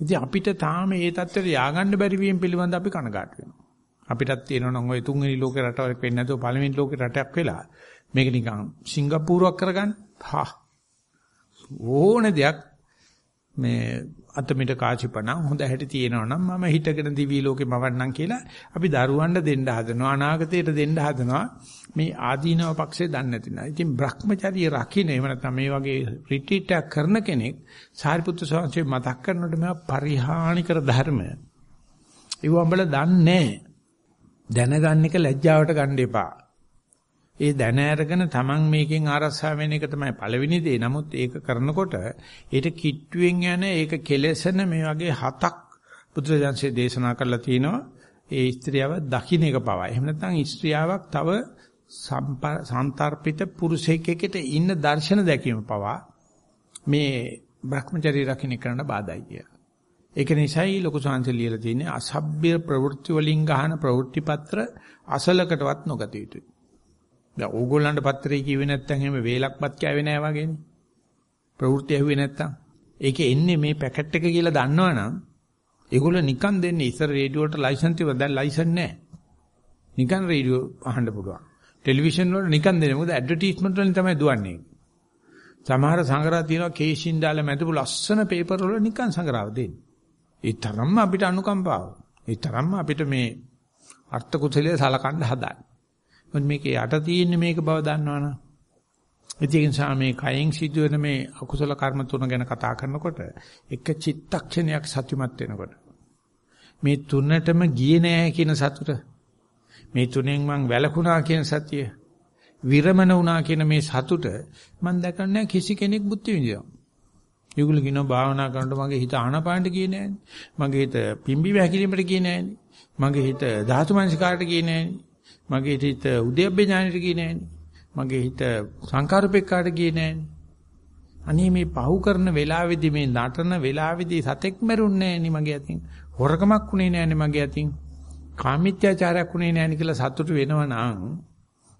ඉතින් අපිට තාම මේ தත්ත්වයට ය아가න්න බැරි වීම පිළිබඳ අපි කනගාටු වෙනවා. අපිටත් තියෙනවා නම් ওই තුන්වෙනි ලෝකේ රටාවක් වෙන්නේ නැතුව පළවෙනි ලෝකේ රටක් වෙලා මේක නිකන් සිංගප්පූරුවක් කරගන්න. හා ඕන දෙයක් මේ අතමිට කාචිපණ හොඳ හැටි තියෙනවා නම් මම හිතගෙන දිවි ලෝකේ මවන්නම් කියලා අපි දරුවන්ට දෙන්න හදනවා අනාගතයට දෙන්න හදනවා මේ ආදීනව පක්ෂේ දන්නේ නැති නා. ඉතින් Brahmacharya රකින්න එහෙම නැත්නම් මේ වගේ රිට්‍රීට් එකක් කරන කෙනෙක් සාරිපුත්‍ර ස්වාමීන් මතක් කරනකොට මේ පරිහානිකර ධර්ම. ඒව උඹලා දන්නේ දැනගන්න එක ලැජ්ජාවට ගන්න එපා. ඒ දැන අරගෙන Taman මේකෙන් ආරස්සා වෙන එක තමයි පළවෙනි දේ. නමුත් ඒක කරනකොට ඊට කිට්ටුවෙන් යන ඒක කෙලෙසන මේ වගේ හතක් බුදුරජාන්සේ දේශනා කරලා තිනවා. ඒ ස්ත්‍රියව දකින්න එක පවා. එහෙම නැත්නම් ස්ත්‍රියාවක් තව සම්පර්පිත පුරුෂයෙක් එක්ක ඉන්න දර්ශන දැකීම පවා මේ Brahmacharya රකින්න කරන්න බාධායි කිය. ඒක නිසායි ලොකු සංසය ලියලා තියෙන්නේ අසභ්‍ය ප්‍රවෘත්ති වලින් ගහන ප්‍රවෘත්ති පත්‍ර අසලකටවත් නොගත යුතුයි. දැන් ඕගොල්ලන්ට පත්‍රේ කිව්වේ නැත්තම් එහෙම වේලක්පත් කෑවේ නැහැ වගේනේ. ප්‍රවෘත්ති ඇහුවේ නැත්තම්. ඒකේ එන්නේ මේ පැකට් එක කියලා දන්නවනම් ඒගොල්ලෝ නිකන් දෙන්නේ ඉස්සර රේඩියෝ වලට ලයිසන්ස් තිබ්බා දැන් ලයිසන් නැහැ. නිකන් රේඩියෝ අහන්න පුළුවන්. ටෙලිවිෂන් වල නිකන් දෙන්නේ මොකද ඇඩ්වර්ටයිස්මන්ට් වලින් තමයි දුවන්නේ. සමහර සංග්‍රහ තියෙනවා කේෂින් දාලා මැදපු ලස්සන පේපර් වල නිකන් සංග්‍රහව දෙන්නේ. ඒ තරම්ම අපිට අනුකම්පාව. ඒ තරම්ම අපිට මේ අර්ථ කුසලයේ සලකන්න හදාන්නේ. මොකද මේකේ යට තියෙන්නේ මේක බව දන්නවනේ. ඒ නිසා මේ කයෙන් සිදුවෙන මේ අකුසල කර්ම තුන ගැන කතා කරනකොට එක චිත්තක්ෂණයක් සතුටුමත් වෙනකොට මේ තුනටම ගියේ නෑ කියන සතුට මේ තුනෙන් මං වැළකුණා කියන සතිය විරමණ වුණා කියන මේ සතුට මම දැකන්නේ කිසි කෙනෙක් බුද්ධ විඳිනවා. ඒගොල්ලෝ කියනවා භාවනා කරනකොට මගේ හිත ආනපානට ගියේ නෑනේ. මගේ හිත පිම්බි වැකිලිමට ගියේ නෑනේ. මගේ හිත ධාතු මනසිකාරට ගියේ නෑනේ. මගේ හිත උද්‍යප්පේ ඥානෙට ගියේ නෑනේ. මගේ හිත සංකාරූපෙක්කාට ගියේ නෑනේ. අනේ මේ පහු කරන වෙලාවේදී මේ නටන වෙලාවේදී සතෙක් මැරුන්නේ නෑනේ මගේ අතින්. හොරකමක් උනේ නෑනේ මගේ අතින්. කාමීත්‍යාචාරයක් උනේ නෑනේ කියලා සතුටු වෙනවා නම්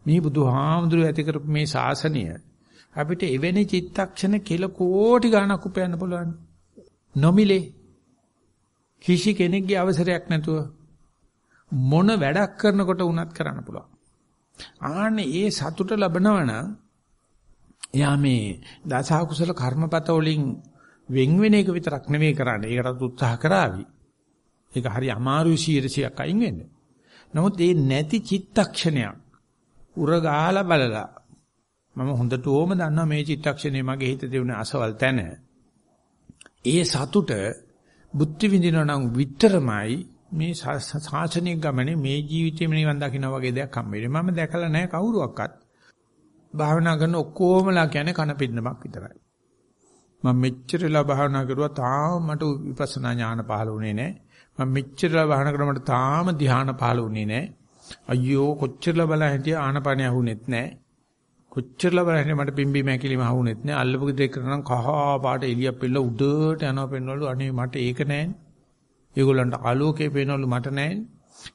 මේ බුදුහාමුදුරුවෝ ඇති කරපු මේ ශාසනය අපිට එවැනි චිත්තක්ෂණ කිල කෝටි ගණක් උපයන්න පුළුවන්. නොමිලේ කිසි කෙනෙක්ගේ අවසරයක් නැතුව මොන වැඩක් කරනකොට වුණත් කරන්න පුළුවන්. ආන්නේ ඒ සතුට ලැබනවා නම් එයා මේ දස අකුසල කර්මපත වලින් වෙන් වෙන එක විතරක් නෙවෙයි කරන්නේ. ඒකටත් උත්සාහ කරાવી. ඒක හරි අමාරුයි 100ක් අයින් වෙන්න. නමුත් මේ නැති චිත්තක්ෂණයක් උරගාලා බලලා මම හොඳට ඕම දන්නවා මේ චිත්තක්ෂණේ මගේ හිත දෙවුනේ අසවල් තැන. ඒ සතුට බුද්ධ විඳිනවා නම් විතරමයි මේ ශාසනික ගමනේ මේ ජීවිතේම නිවන් දකින්න වගේ දෙයක් හම්බෙන්නේ. මම දැකලා නැහැ කවුරුවක්වත්. භාවනා කරන ඔක්කොමලා කියන්නේ කන පින්නමක් විතරයි. මම මෙච්චරලා භාවනා කරුවා තාම මට විපස්සනා ඥාන පහළ වුණේ නැහැ. මම මෙච්චරලා භාවනා කරා මට තාම ධ්‍යාන පහළ වුණේ නැහැ. අයියෝ කොච්චරලා බලා හිටිය ආනපනිය අහුනෙත් නැහැ. කොච්චරලා බලා හිටිය මට පිම්බි මැකිලිම අහුනෙත් නැහැ. අල්ලපු දෙයක් කරනම් කහා පාට එළියක් පෙළ උඩට යනවා පෙන්වලු අනේ මට ඒක නැහැ. ඒගොල්ලන්ට ආලෝකේ පේනවලු මට නැහැ.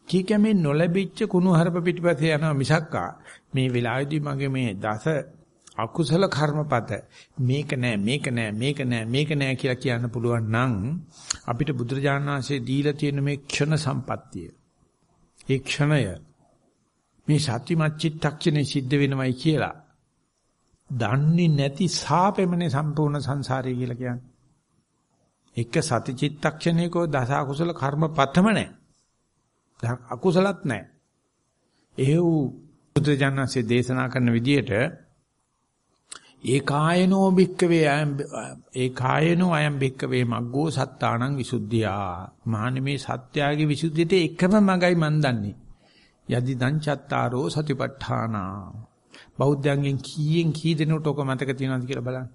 කීකමේ නොලැබිච්ච කුණු හරප පිටිපස්සේ යනවා මිසක්කා මේ වෙලාවේදී මගේ මේ දස අකුසල කර්මපත මේක නෑ මේක නෑ මේක නෑ මේක නෑ කියලා කියන්න පුළුවන් නම් අපිට බුදුරජාණන් වහන්සේ දීලා තියෙන මේ ක්ෂණ සම්පත්තිය ඒ ක්ෂණය මේ සත්‍යමත් චිත්තක්ෂණේ සිද්ධ වෙනවයි කියලා දන්නේ නැති සාපෙමනේ සම්පූර්ණ සංසාරය කියලා කියන්නේ එක සති චිත්තක්ෂණයකෝ දස අකුසල කර්මපතම නැහැ අකුසලත් නැහැ. එහෙව් බුදුජානන්සේ දේශනා කරන විදිහට ඒකායනෝ භික්කවේ ඒකායනෝ අයම් භික්කවේ මග්ගෝ සත්තානං විසුද්ධියා. මහන්නේ මේ සත්‍යාගේ විසුද්ධියට එකම මගයි මන් දන්නේ. යදි දං චත්තාරෝ සතිපට්ඨානා. බෞද්ධයන්ගෙන් කීයෙන් කී දෙනෙකුට ඔක මතක තියෙනවද කියලා බලන්න.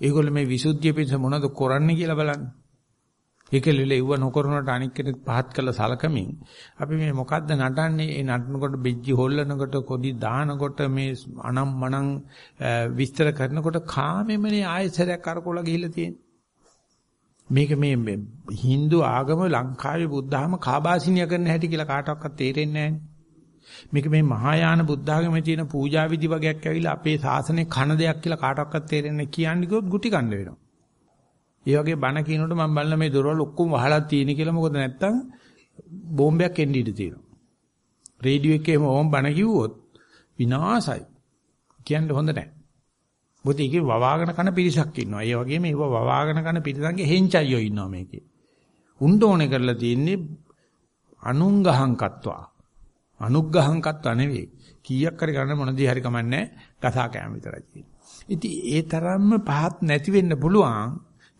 ඒගොල්ලෝ මේ විසුද්ධිය පිණිස මොනවද කරන්නේ කියලා බලන්න. ඒකෙලෙල ඉව නොකරනට අනික් කෙනෙක් පහත් කළ සලකමින් අපි මේ මොකද්ද නටන්නේ? ඒ නටනකොට බෙජ්ජි හොල්ලනකොට කොඩි දානකොට මේ අනම් මනම් විස්තර කරනකොට කාමෙමනේ ආයසරයක් කරකෝලා ගිහිල්ලා තියෙන්නේ. මේක මේ Hindu ආගම ලංකාවේ බුද්ධාගම කාබාසිනිය කරන හැටි කියලා කාටවත් තේරෙන්නේ නැහැ මේක මේ මහායාන බුද්ධාගමේ තියෙන පූජා විදි වගේක් ඇවිල්ලා අපේ ශාසනයේ කන දෙයක් කියලා කාටවත් තේරෙන්නේ කියන්නේ කිව්වොත් ගුටි කන්න වෙනවා ඒ වගේ බණ කියනකොට මම බලන මේ දොරවල් ඔක්කොම වහලා තියෙන කියලා මොකද නැත්තම් බෝම්බයක් එන්න ඉඩ තියෙනවා. රේඩියෝ එකේම ඕම් බණ කිව්වොත් විනාසයි. කියන්න හොඳ නැහැ. මොකද ඒකේ වවාගෙන කන පිරිසක් ඉන්නවා. ඒ වගේම ඒව වවාගෙන කන පිරිසන්ගේ හෙන්චයියෝ ඉන්නවා මේකේ. උණ්ඩ ඕනේ කරලා තියෙන්නේ අනුංගහංකත්වා. අනුග්‍රහංකත්වා නෙවෙයි. කීයක් හරි ගන්න මොනදී හරි කමන්නේ කසා කෑම විතරයි තියෙන්නේ. ඉතින් ඒ තරම්ම පහත් නැති වෙන්න පුළුවන්.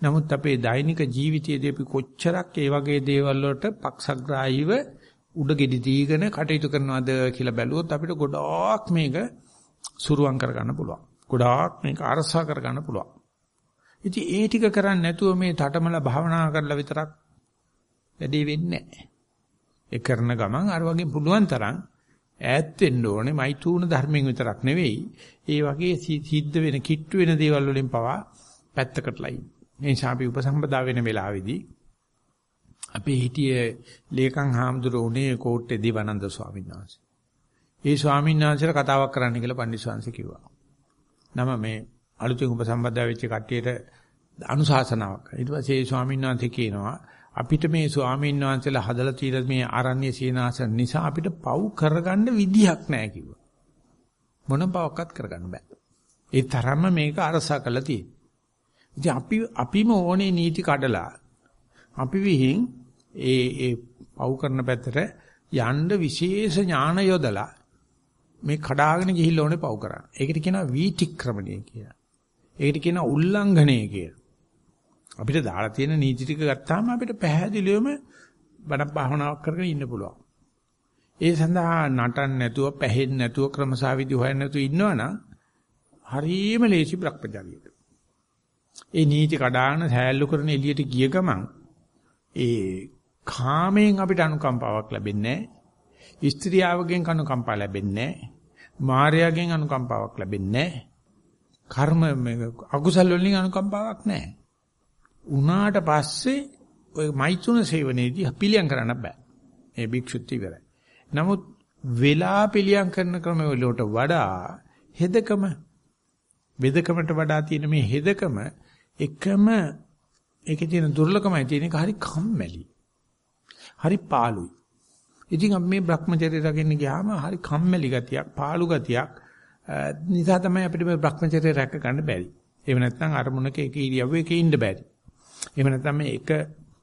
නමුත් අපේ දෛනික ජීවිතයේදී අපි කොච්චරක් ඒ වගේ දේවල් වලට පක්ෂග්‍රාහීව උඩ ගෙඩි දීගෙන කටයුතු කරනවද කියලා බැලුවොත් අපිට ගොඩාක් මේක සුරුවම් කරගන්න පුළුවන්. ගොඩාක් මේක අරසා කරගන්න පුළුවන්. ඉතින් ඒ ටික කරන්නේ නැතුව මේ තටමල භාවනා කරලා විතරක් වැඩේ වෙන්නේ නැහැ. ඒ කරන ගමන් අර වගේ පුළුවන් තරම් ඈත් වෙන්න ඕනේ මෛතුන ධර්මයෙන් විතරක් නෙවෙයි. ඒ වගේ සිද්ධ වෙන කිට්ටු වෙන දේවල් වලින් පවා පැත්තකටලා ඉන්න. මේ නිසා අපි උපසම්පදා වෙන වෙලාවේදී අපේ හිටියේ ලේකම් හාමුදුරුවනේ කෝට්ටේ දිවනන්ද ස්වාමීන් වහන්සේ. ඒ ස්වාමීන් වහන්සේට කතාවක් කරන්න කියලා පණ්ඩිත ස්වාමීන් කිව්වා. නම මේ අලුතෙන් උපසම්පදා වෙච්ච කට්ටියට අනුශාසනාවක්. ඊට පස්සේ ඒ ස්වාමීන් වහන්සේ කියනවා අපිට මේ ස්වාමීන් වහන්සේලා හදලා තියෙන මේ ආරණ්‍ය සීනාසන නිසා අපිට පව් කරගන්න විදිහක් නැහැ කිව්වා. මොන පවක්වත් කරගන්න බෑ. ඒ තරම්ම මේක අරසා කරලා තියෙනවා. ඉතින් අපි අපිම ඕනේ නීති කඩලා අපි විහිං ඒ ඒ පව් කරන පැත්තට යන්න විශේෂ ඥාන යොදලා මේ කඩාගෙන ගිහිල්ලා ඕනේ පව් කරන්න. ඒකට කියනවා වීතික්‍රමණය කියලා. ඒකට කියනවා උල්ලංඝනය කියලා. අපිට දාලා තියෙන නීති ටික ගත්තාම අපිට පැහැදිලිවම බණ භාවනාවක් කරගෙන ඉන්න පුළුවන්. ඒ සඳහා නටන්න නැතුව, පැහෙන්න නැතුව, ක්‍රමසාවිදි හොයන්න නැතුව ඉන්නවනම් හරියම ලේසි බ්‍රහ්මචාරියෙක්. ඒ නීති කඩාගෙන සෑල්ලු කරන එළියට ගිය ගමන් ඒ කාමයෙන් අපිට අනුකම්පාවක් ලැබෙන්නේ නැහැ. ස්ත්‍රියාවගෙන් අනුකම්පාවක් ලැබෙන්නේ නැහැ. මායාවෙන් අනුකම්පාවක් ලැබෙන්නේ නැහැ. කර්ම අකුසල වලින් අනුකම්පාවක් නැහැ. උනාට පස්සේ ඔය මෛත්‍රුන සේවනයේදී පිළියම් කරන්න බෑ. මේ භික්ෂුත් ඉවරයි. නමුත් වෙලා පිළියම් කරන ක්‍රම වලට වඩා හෙදකම වෙදකමට වඩා තියෙන මේ හෙදකම එකම ඒකේ තියෙන දුර්ලභමයි තියෙන එක හරි කම්මැලි. හරි පාළුයි. ඉතින් අපි මේ Brahmacharya රකින්න ගියාම හරි කම්මැලි ගතියක්, පාළු ගතියක් නිසා තමයි අපිට මේ Brahmacharya රැක ගන්න බැරි. එහෙම නැත්නම් අරමුණක එක ඉරියව්වක ඉන්න බැරි. එහෙම නැත්නම් මේ එක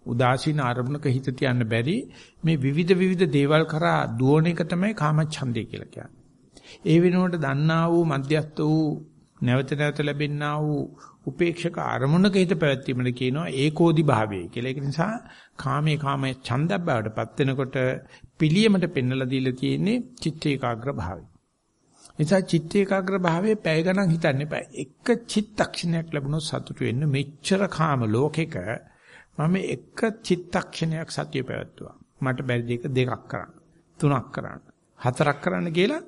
උදාසීන අරමුණක හිත තියන්න බැරි මේ විවිධ විවිධ දේවල් කරා දුවන එක තමයි කාමච්ඡන්දය කියලා කියන්නේ. ඒ වෙනුවට දන්නා වූ මධ්‍යස්ත වූ නැවත නැවත ලැබෙන්නා වූ උපේක්ෂක අරමුණක හිත පැවැත්වීමද කියනවා ඒකෝදි භාවය කියලා. ඒක නිසා කාමයේ කාමයේ ඡන්දක් බවට පත් වෙනකොට පිළියමට පෙන්නලා දීලා තියෙන්නේ චිත්ත ඒකාග්‍ර භාවය. නිසා චිත්ත ඒකාග්‍ර භාවයේ පැය ගණන් හිතන්න එපා. එක චිත්තක්ෂණයක් ලැබුණොත් සතුටු වෙන්න මෙච්චර කාම ලෝකෙක මම එක චිත්තක්ෂණයක් සතිය පැවැත්තුවා. මට බැරි දෙක දෙකක් කරන්න. තුනක් කරන්න. හතරක් කරන්න කියලා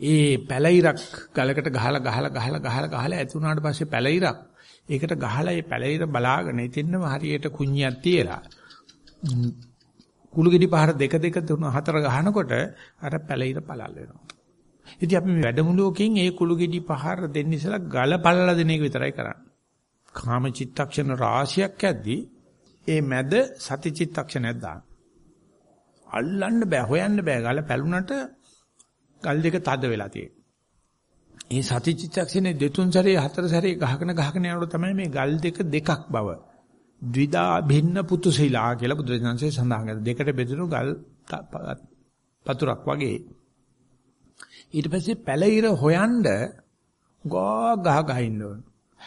ඒ පැලිරක් ගලකට ගහලා ගහලා ගහලා ගහලා ගහලා ඇති වුණාට පස්සේ පැලිරක් ඒකට ගහලා ඒ පැලිර බලාගෙන ඉතින්නම හරියට කුණ්‍යක් තියලා කුළු ගෙඩි පහර දෙක දෙක තුන හතර ගහනකොට අර පැලිර පළල් වෙනවා. ඉතින් අපි මේ වැඩමුළුවකින් ඒ කුළු ගෙඩි පහර දෙන්න ඉස්සලා ගල පළල දෙන එක විතරයි කරන්නේ. කාම චිත්තක්ෂණ රාශියක් ඇද්දී ඒ මැද සති චිත්තක්ෂණයක් දාන්න. අල්ලන්න බෑ හොයන්න බෑ ගල පැලුනට ගල් දෙක තද වෙලා තියෙන්නේ. ඒ සති චිත්තක්ෂණේ දෙතුන් සැරේ හතර සැරේ ගහගෙන ගහගෙන යනකොට තමයි මේ ගල් දෙක දෙකක් බව. ද්විදා භින්න පුතුසිලා කියලා බුදුරජාණන්සේ සඳහන් කරා. දෙකට බෙදුණු ගල් පතුරක් වගේ. ඊට පස්සේ පැලිර හොයන්න ගා ගහ ගහ ඉන්න ඕන.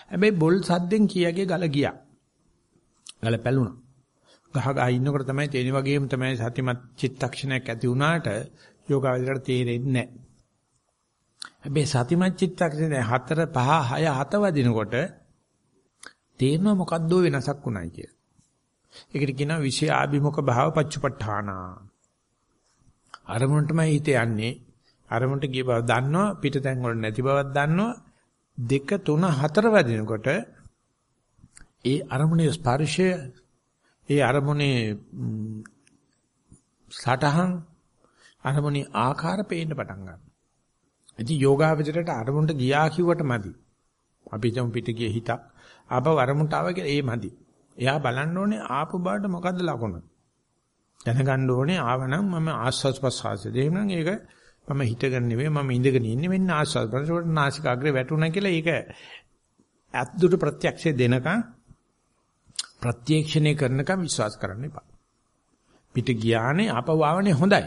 හැබැයි බොල් සද්දෙන් කියාගේ ගල ගියා. ගල පැලුණා. ගහ ගහ ඉන්නකොට තමයි තේරෙන වගේම තමයි සතිමත් චිත්තක්ෂණයක් ඇති වුණාට යෝගාවචරයට තේරෙන්නේ නැහැ. හැබැයි සතිමත් චිත්තක්ෂණය 4 5 6 7 වදිනකොට තේරෙනවා මොකද්ද වෙනසක් උනායි කියලා. ඒකට කියනවා විෂය ආභිමුඛ භාව පච්චපට්ඨානා. අරමුණටමයි හිත යන්නේ. අරමුණට ගිය බව දන්නවා පිටතෙන් වල නැති බවක් දන්නවා. දෙක තුන හතර වදිනකොට ඒ අරමුණේ ස්පර්ශය ඒ අරමුණේ සටහන් අරමුණේ ආකාර පේන්න පටන් ගන්නවා. ඉතින් යෝගාවචරයට අරමුණට ගියා කිව්වට මදි. අපි හිතමු පිට ගිය හිතක් ආපහු අරමුණට ආවා කියලා ඒ මදි. එයා බලන්න ඕනේ ආපු බාට මොකද්ද ලකුණ. දැනගන්න ඕනේ ආවනම් මම ආස්වාස් ප්‍රසආසද. එහෙනම් ඒක මම හිතගෙන නෙවෙයි මම ඉඳගෙන ඉන්නේ මෙන්න ආස්වාස් ප්‍රසආසට නාසිකාග්‍රේ වැටුණා කියලා ඒක අද්දුට ප්‍රත්‍යක්ෂය දෙනකන් ප්‍රත්‍යක්ෂණය කරනකම් විශ්වාස කරන්න එපා. පිට ගියානේ ආපහු ආවනේ හොඳයි.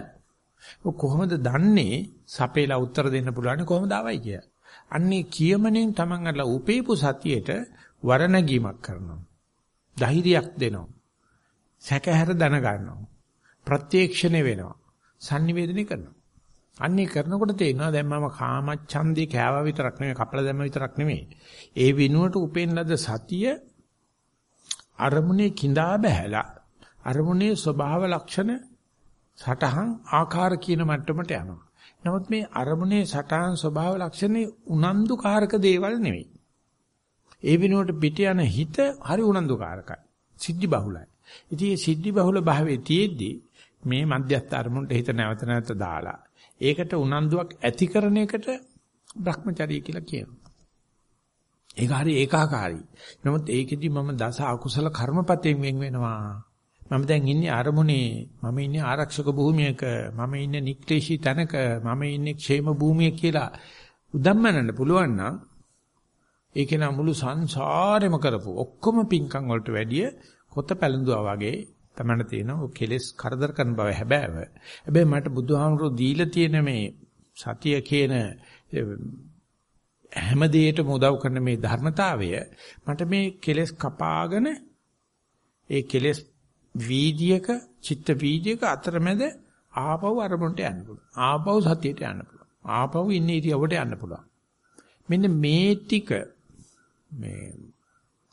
ඔය කොහොමද දන්නේ සපේලා උත්තර දෙන්න පුළුවන් කොහොමද ආවයි කියලා. අන්නේ කියමනෙන් Taman අරලා උපේපු සතියේට වරණගීමක් කරනවා. ධෛර්යයක් දෙනවා. සැකහැර දැන ගන්නවා. ප්‍රත්‍යක්ෂණය වෙනවා. sannivedana කරනවා. අන්නේ කරනකොට තේරෙනවා දැන් මම කාමච්ඡන්දේ කෑවා විතරක් නෙමෙයි කපලා දැම්ම විතරක් නෙමෙයි. ඒ විනුවට උපෙන් ලද සතිය අරමුණේ කිඳා බහැලා අරමුණේ ස්වභාව ලක්ෂණ සටහන් ආකාර කියන මට්ටමට යනවා. නමුත් මේ අරමුණේ සටහන් ස්වභාව ලක්ෂණේ උනන්දුකාරක දේවල් නෙවෙයි. ඒ වෙනුවට පිට යන හිත හරි උනන්දුකාරකයි. සිද්ධි බහුලයි. ඉතින් මේ සිද්ධි බහුල භාවයේ තියෙද්දී මේ මධ්‍යස්ථ අරමුණට හිත නැවත නැවත දාලා ඒකට උනන්දුවක් ඇති කරන එකට Brahmacharya කියලා කියනවා. ඒක හරි ඒකාකාරයි. නමුත් ඒකෙදි මම දස අකුසල කර්මපතෙන් වෙන් වෙනවා. මම දැන් ඉන්නේ අරමුණේ මම ඉන්නේ ආරක්ෂක භූමියක මම ඉන්නේ නික්ලේශී තැනක මම ඉන්නේ ക്ഷേම භූමියක කියලා උදම්මනන්න පුළුවන් නම් ඒකේ නම් මුළු සංසාරෙම කරපු ඔක්කොම පිංකම් වලට වැඩිය කොත පැලඳුවා වගේ තමයි තියෙනවා කෙලස් කරදර කරන බව හැබෑව හැබැයි මට බුදුහාමුදුරුවෝ දීලා තියෙන මේ සතිය කියන හැම දෙයකටම උදව් කරන මේ ධර්මතාවය මට මේ කෙලස් කපාගෙන ඒ කෙලස් වීදියක චිත්ත වීදියක අතරමැද ආපහු අරමුණට යන්න පුළුවන්. ආපහු සතියට යන්න පුළුවන්. ආපහු ඉන්නේ ඉරියවට යන්න පුළුවන්. මෙන්න මේ ටික මේ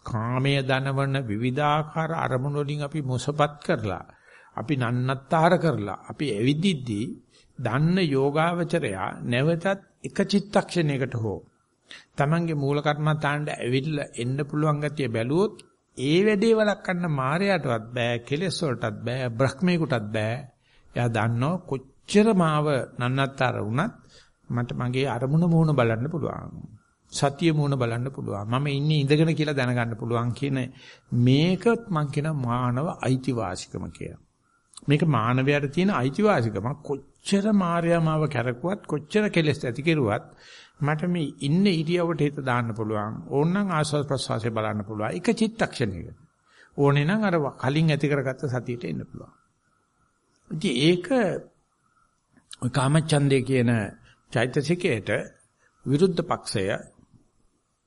කාමයේ දනවන විවිධාකාර අරමුණු වලින් අපි මොසපත් කරලා අපි නන්නත්තර කරලා අපි ඇවිදිද්දී දන්න යෝගාවචරයා නැවතත් එක චිත්තක්ෂණයකට හෝ තමන්ගේ මූල කර්මතාන්ට ඇවිල්ලා එන්න පුළුවන් ගතිය බැලුවොත් ඒ වැඩේ වළක්වන්න මායයටවත් බෑ කෙලෙස් වලටත් බෑ බ්‍රහ්මේකටත් බෑ. එයා දන්නව කොච්චර මාව නන්නත්තර වුණත් මට මගේ අරමුණ මූණ බලන්න පුළුවන්. සතිය මූණ බලන්න පුළුවන්. මම ඉන්නේ ඉඳගෙන කියලා දැනගන්න පුළුවන් කියන මේක මං කියන මානව අයිතිවාසිකම කියලා. මේක මානවයාට තියෙන අයිතිවාසිකම කොච්චර මායාමාව කැරකුවත් කොච්චර කෙලස් ඇති කෙරුවත් මට මේ ඉන්න ඉරියවට හිත දාන්න පුළුවන්. ඕනනම් ආස්වාද ප්‍රසවාසය බලන්න පුළුවන්. එක චිත්තක්ෂණයක. ඕනේ නම් අර කලින් ඇති කරගත්ත සතියට එන්න පුළුවන්. ඉතින් ඒක ඔය කාමච්ඡන්දේ කියන චෛතසිකයට විරුද්ධ පක්ෂය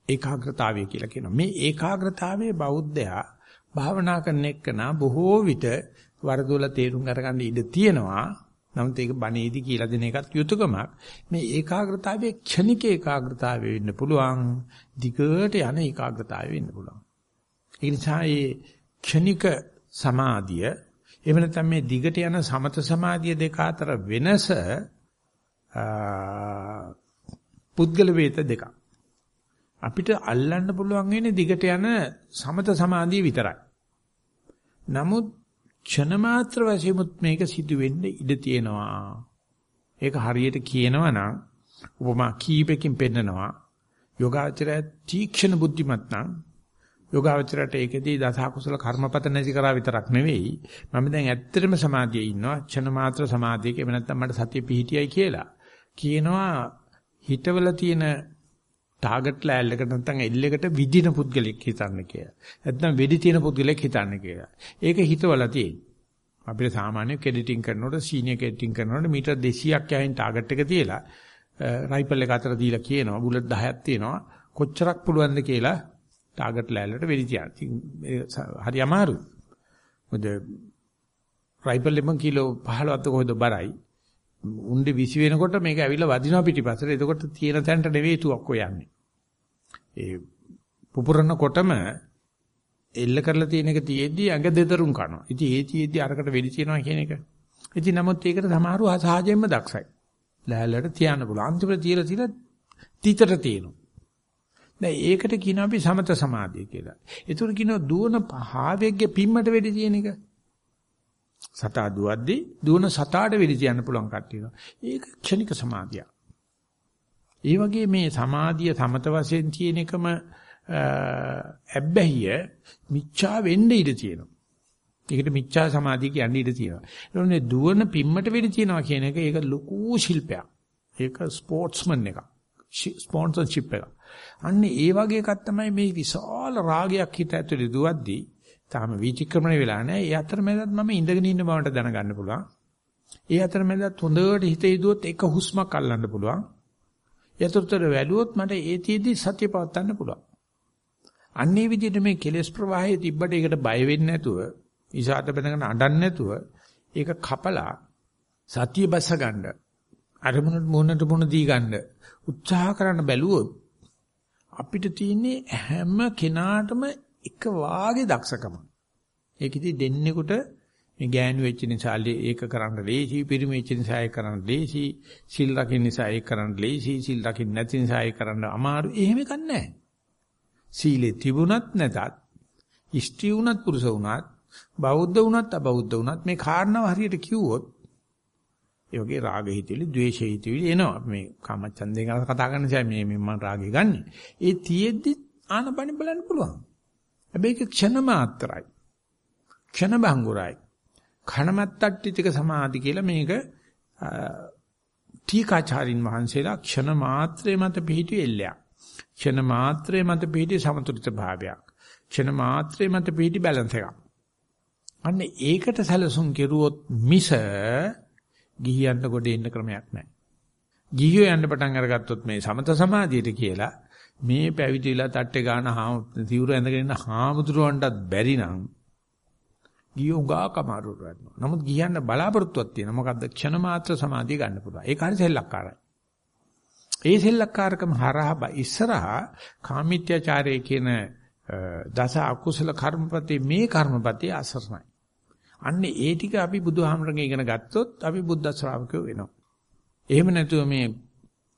ඒකාග්‍රතාවය කියලා කියනවා. මේ ඒකාග්‍රතාවයේ බෞද්ධයා භාවනා කරන එක්කන බොහෝ විට වරදොල තේරුම් අරගන්න ඉඩ තියෙනවා. නමුත් ඒක බණේදී කියලා දෙන එකත් යුතුයකමක්. මේ ඒකාග්‍රතාවයේ ක්ෂණික ඒකාග්‍රතාවය වෙන්න පුළුවන්. දිගට යන ඒකාග්‍රතාවය වෙන්න පුළුවන්. ඒ නිසා මේ ක්ෂණික සමාධිය එහෙම නැත්නම් මේ දිගට යන සමත සමාධිය දෙක අතර වෙනස පුද්ගල වේත දෙකක්. අපිට අල්ලන්න පුළුවන් වෙන්නේ දිගට යන සමත සමාධිය විතරයි. නමුත් ක්ෂණ මාත්‍ර වශයෙන්මුත් මේක සිදු වෙන්න ඉඩ තියෙනවා. ඒක හරියට කියනවා නම් උපමා කීපකින් පෙන්නනවා. යෝගාචරය තීක්ෂණ බුද්ධිමත් නම් යෝගාචරයට ඒකෙදී දසකුසල කර්මපත නැති කරා විතරක් නෙවෙයි මම දැන් ඇත්තටම සමාධියේ ඉන්නවා ක්ෂණ මාත්‍ර සමාධියක එහෙම නැත්නම් මට සතිය පිහිටියයි කියලා කියනවා හිතවල තියෙන ටාගට් ලෑල්ලකට නැත්නම් එල් එකට විදින පුද්ගලෙක් හිතන්න කියලා. නැත්නම් වෙඩි තියෙන පුද්ගලෙක් හිතන්න කියලා. ඒක හිතවල තියෙන. අපිට සාමාන්‍ය කෙඩිටින් කරනකොට සීනියර් කෙඩිටින් කරනකොට මීටර් 200ක් යහින් ටාගට් එක තියලා රයිෆල් එක අතර දීලා කියනවා බුලට් 10ක් තියෙනවා කොච්චරක් පුළුවන්ද කියලා ටාගට් ලෑල්ලට වෙඩි තියන්න. හරි අමාරුයි. මොකද රයිෆල් එකම කිලෝ 15ක් කොහෙද බරයි. උණ්ඩේ විසි වෙනකොට මේක ඇවිල්ලා වදිනවා පිටිපස්සට. එතකොට තියෙන තැනට නෙවෙයි තුක්ක යන්නේ. ඒ පුපුරනකොටම එල්ල කරලා තියෙන එක තියෙද්දි ඇඟ දෙතරුම් කරනවා. ඉතින් ඒ තියෙද්දි අරකට වෙඩි තියනවා කියන එක. ඉතින් නමුත් ඒකට සමහරව අසහජයෙන්ම දක්ෂයි. ලෑල්ලට තියන්න පුළුවන්. අන්තිමට තියලා තියලා තීතර තියෙනවා. දැන් ඒකට කියනවා අපි සමත සමාධිය කියලා. ඒතුර කියනවා දුවන පහාවෙක්ගේ පිම්මට වෙඩි තියෙන එක. සතා දුවද්දී දුවන සතාට වෙඩි තියන්න පුළුවන් කට්ටිය. ඒක ක්ෂණික සමාධිය. ඒ වගේ මේ සමාධිය සමත වශයෙන් තියෙන එකම ඇබ්බැහිය මිච්ඡා වෙන්න ඉඩ තියෙනවා. ඒකට මිච්ඡා සමාධිය කියන්නේ ඉඩ තියෙනවා. ඒ දුවන පිම්මට වෙඩි තියනවා කියන එක ඒක ලොකු ශිල්පයක්. ඒක ස්පෝර්ට්ස්මන් එකක්. ස්පොන්සර්ෂිප් එකක්. අන්න ඒ වගේ එකක් තමයි මේ විශාල රාගයක් හිත ඇතුලේ දුවද්දී තාම විචක්‍රමණය වෙලා නැහැ. ඒ අතරමැදත් මම ඉඳගෙන ඉන්න බවට දැනගන්න පුළුවන්. ඒ අතරමැදත් හොඳට හිත යදුවොත් එක හුස්මක් අල්ලන්න පුළුවන්. යතුරුතර වැළුවොත් මට ඒ තියේදී සතිය පවත්වන්න පුළුවන්. අන්නේ විදිහට මේ කෙලෙස් ප්‍රවාහයේ තිබ්බට ඒකට බය වෙන්නේ නැතුව, ඉසాత බඳගෙන අඬන්නේ නැතුව ඒක කපලා සතිය බස ගන්න. අරමුණට මුණට මුණ දී ගන්න. උත්සාහ කරන්න බැලුවොත් අපිට තියෙන්නේ හැම කෙනාටම එක වාගේ දක්ෂකම. ඒක ඉතින් දෙන්නෙකුට මේ ගෑනු වෙච්ච නිසා ඒක කරන්න ලේසි, පිරිමි වෙච්ච නිසා ඒක කරන්න ලේසි, සිල් රකින්න නිසා ඒක කරන්න ලේසි, සිල් රකින්න නැති නිසා ඒක කරන්න අමාරු. එහෙම එකක් නැහැ. සීලේ තිබුණත් නැතත්, ඉෂ්ටි වුණත් පුරුෂ වුණත්, බෞද්ධ වුණත් අබෞද්ධ වුණත් මේ කාරණාව හරියට කිව්වොත් ඒ වගේ රාග හිතවිලි, ද්වේෂ හිතවිලි එනවා. මේ කාමච්ඡන්දේ ගැන කතා කරන නිසා මේ මම රාගෙ ගන්නෙ. ඒ තියෙද්දි ආනපනි බලන්න පුළුවන්. හැබැයි ඒක ක්ෂණ මාත්‍රයි. ක්ෂණ භංගුරයි. khනමත්තට්ටිතික සමාධි කියලා මේක ටීකාචාරින් වහන්සේලා ක්ෂණ මාත්‍රේ මත පිහිටි එල්ලයක්. ක්ෂණ මාත්‍රේ මත පිහිටි සමතුලිත භාවයක්. ක්ෂණ මාත්‍රේ මත පිහිටි බැලන්ස් එකක්. අන්න ඒකට සැලසුම් කෙරුවොත් මිස ගිහියන්ට ගොඩ එන්න ක්‍රමයක් නැහැ. ගිහියෝ යන්න පටන් අරගත්තොත් මේ සමත සමාධියට කියලා මේ පැවිදිලා තට්ටේ ගන්න හාම තිවුර ඇඳගෙන ඉන්න හාමුදුරුවන්ටත් බැරි නම් ගියෝ උගා කමාරු කරනවා. නමුත් ගියන්න බලාපොරොත්තුවක් තියෙනවා. මොකද්ද? ක්ෂණ මාත්‍ර සමාධිය ගන්න පුළුවන්. ඒක හරි සෙල්ලක්කාරයි. ඒ සෙල්ලක්කාරකම හරහා ඉස්සරහා කාමිත්‍යාචාරයේ කියන දස අකුසල කර්මපතේ මේ කර්මපතේ අසරණයි. අන්න ඒ ටික අපි බුදුහාමරගේ ඉගෙන ගත්තොත් අපි බුද්ධ ශ්‍රාවකයෝ වෙනවා. එහෙම නැතුව මේ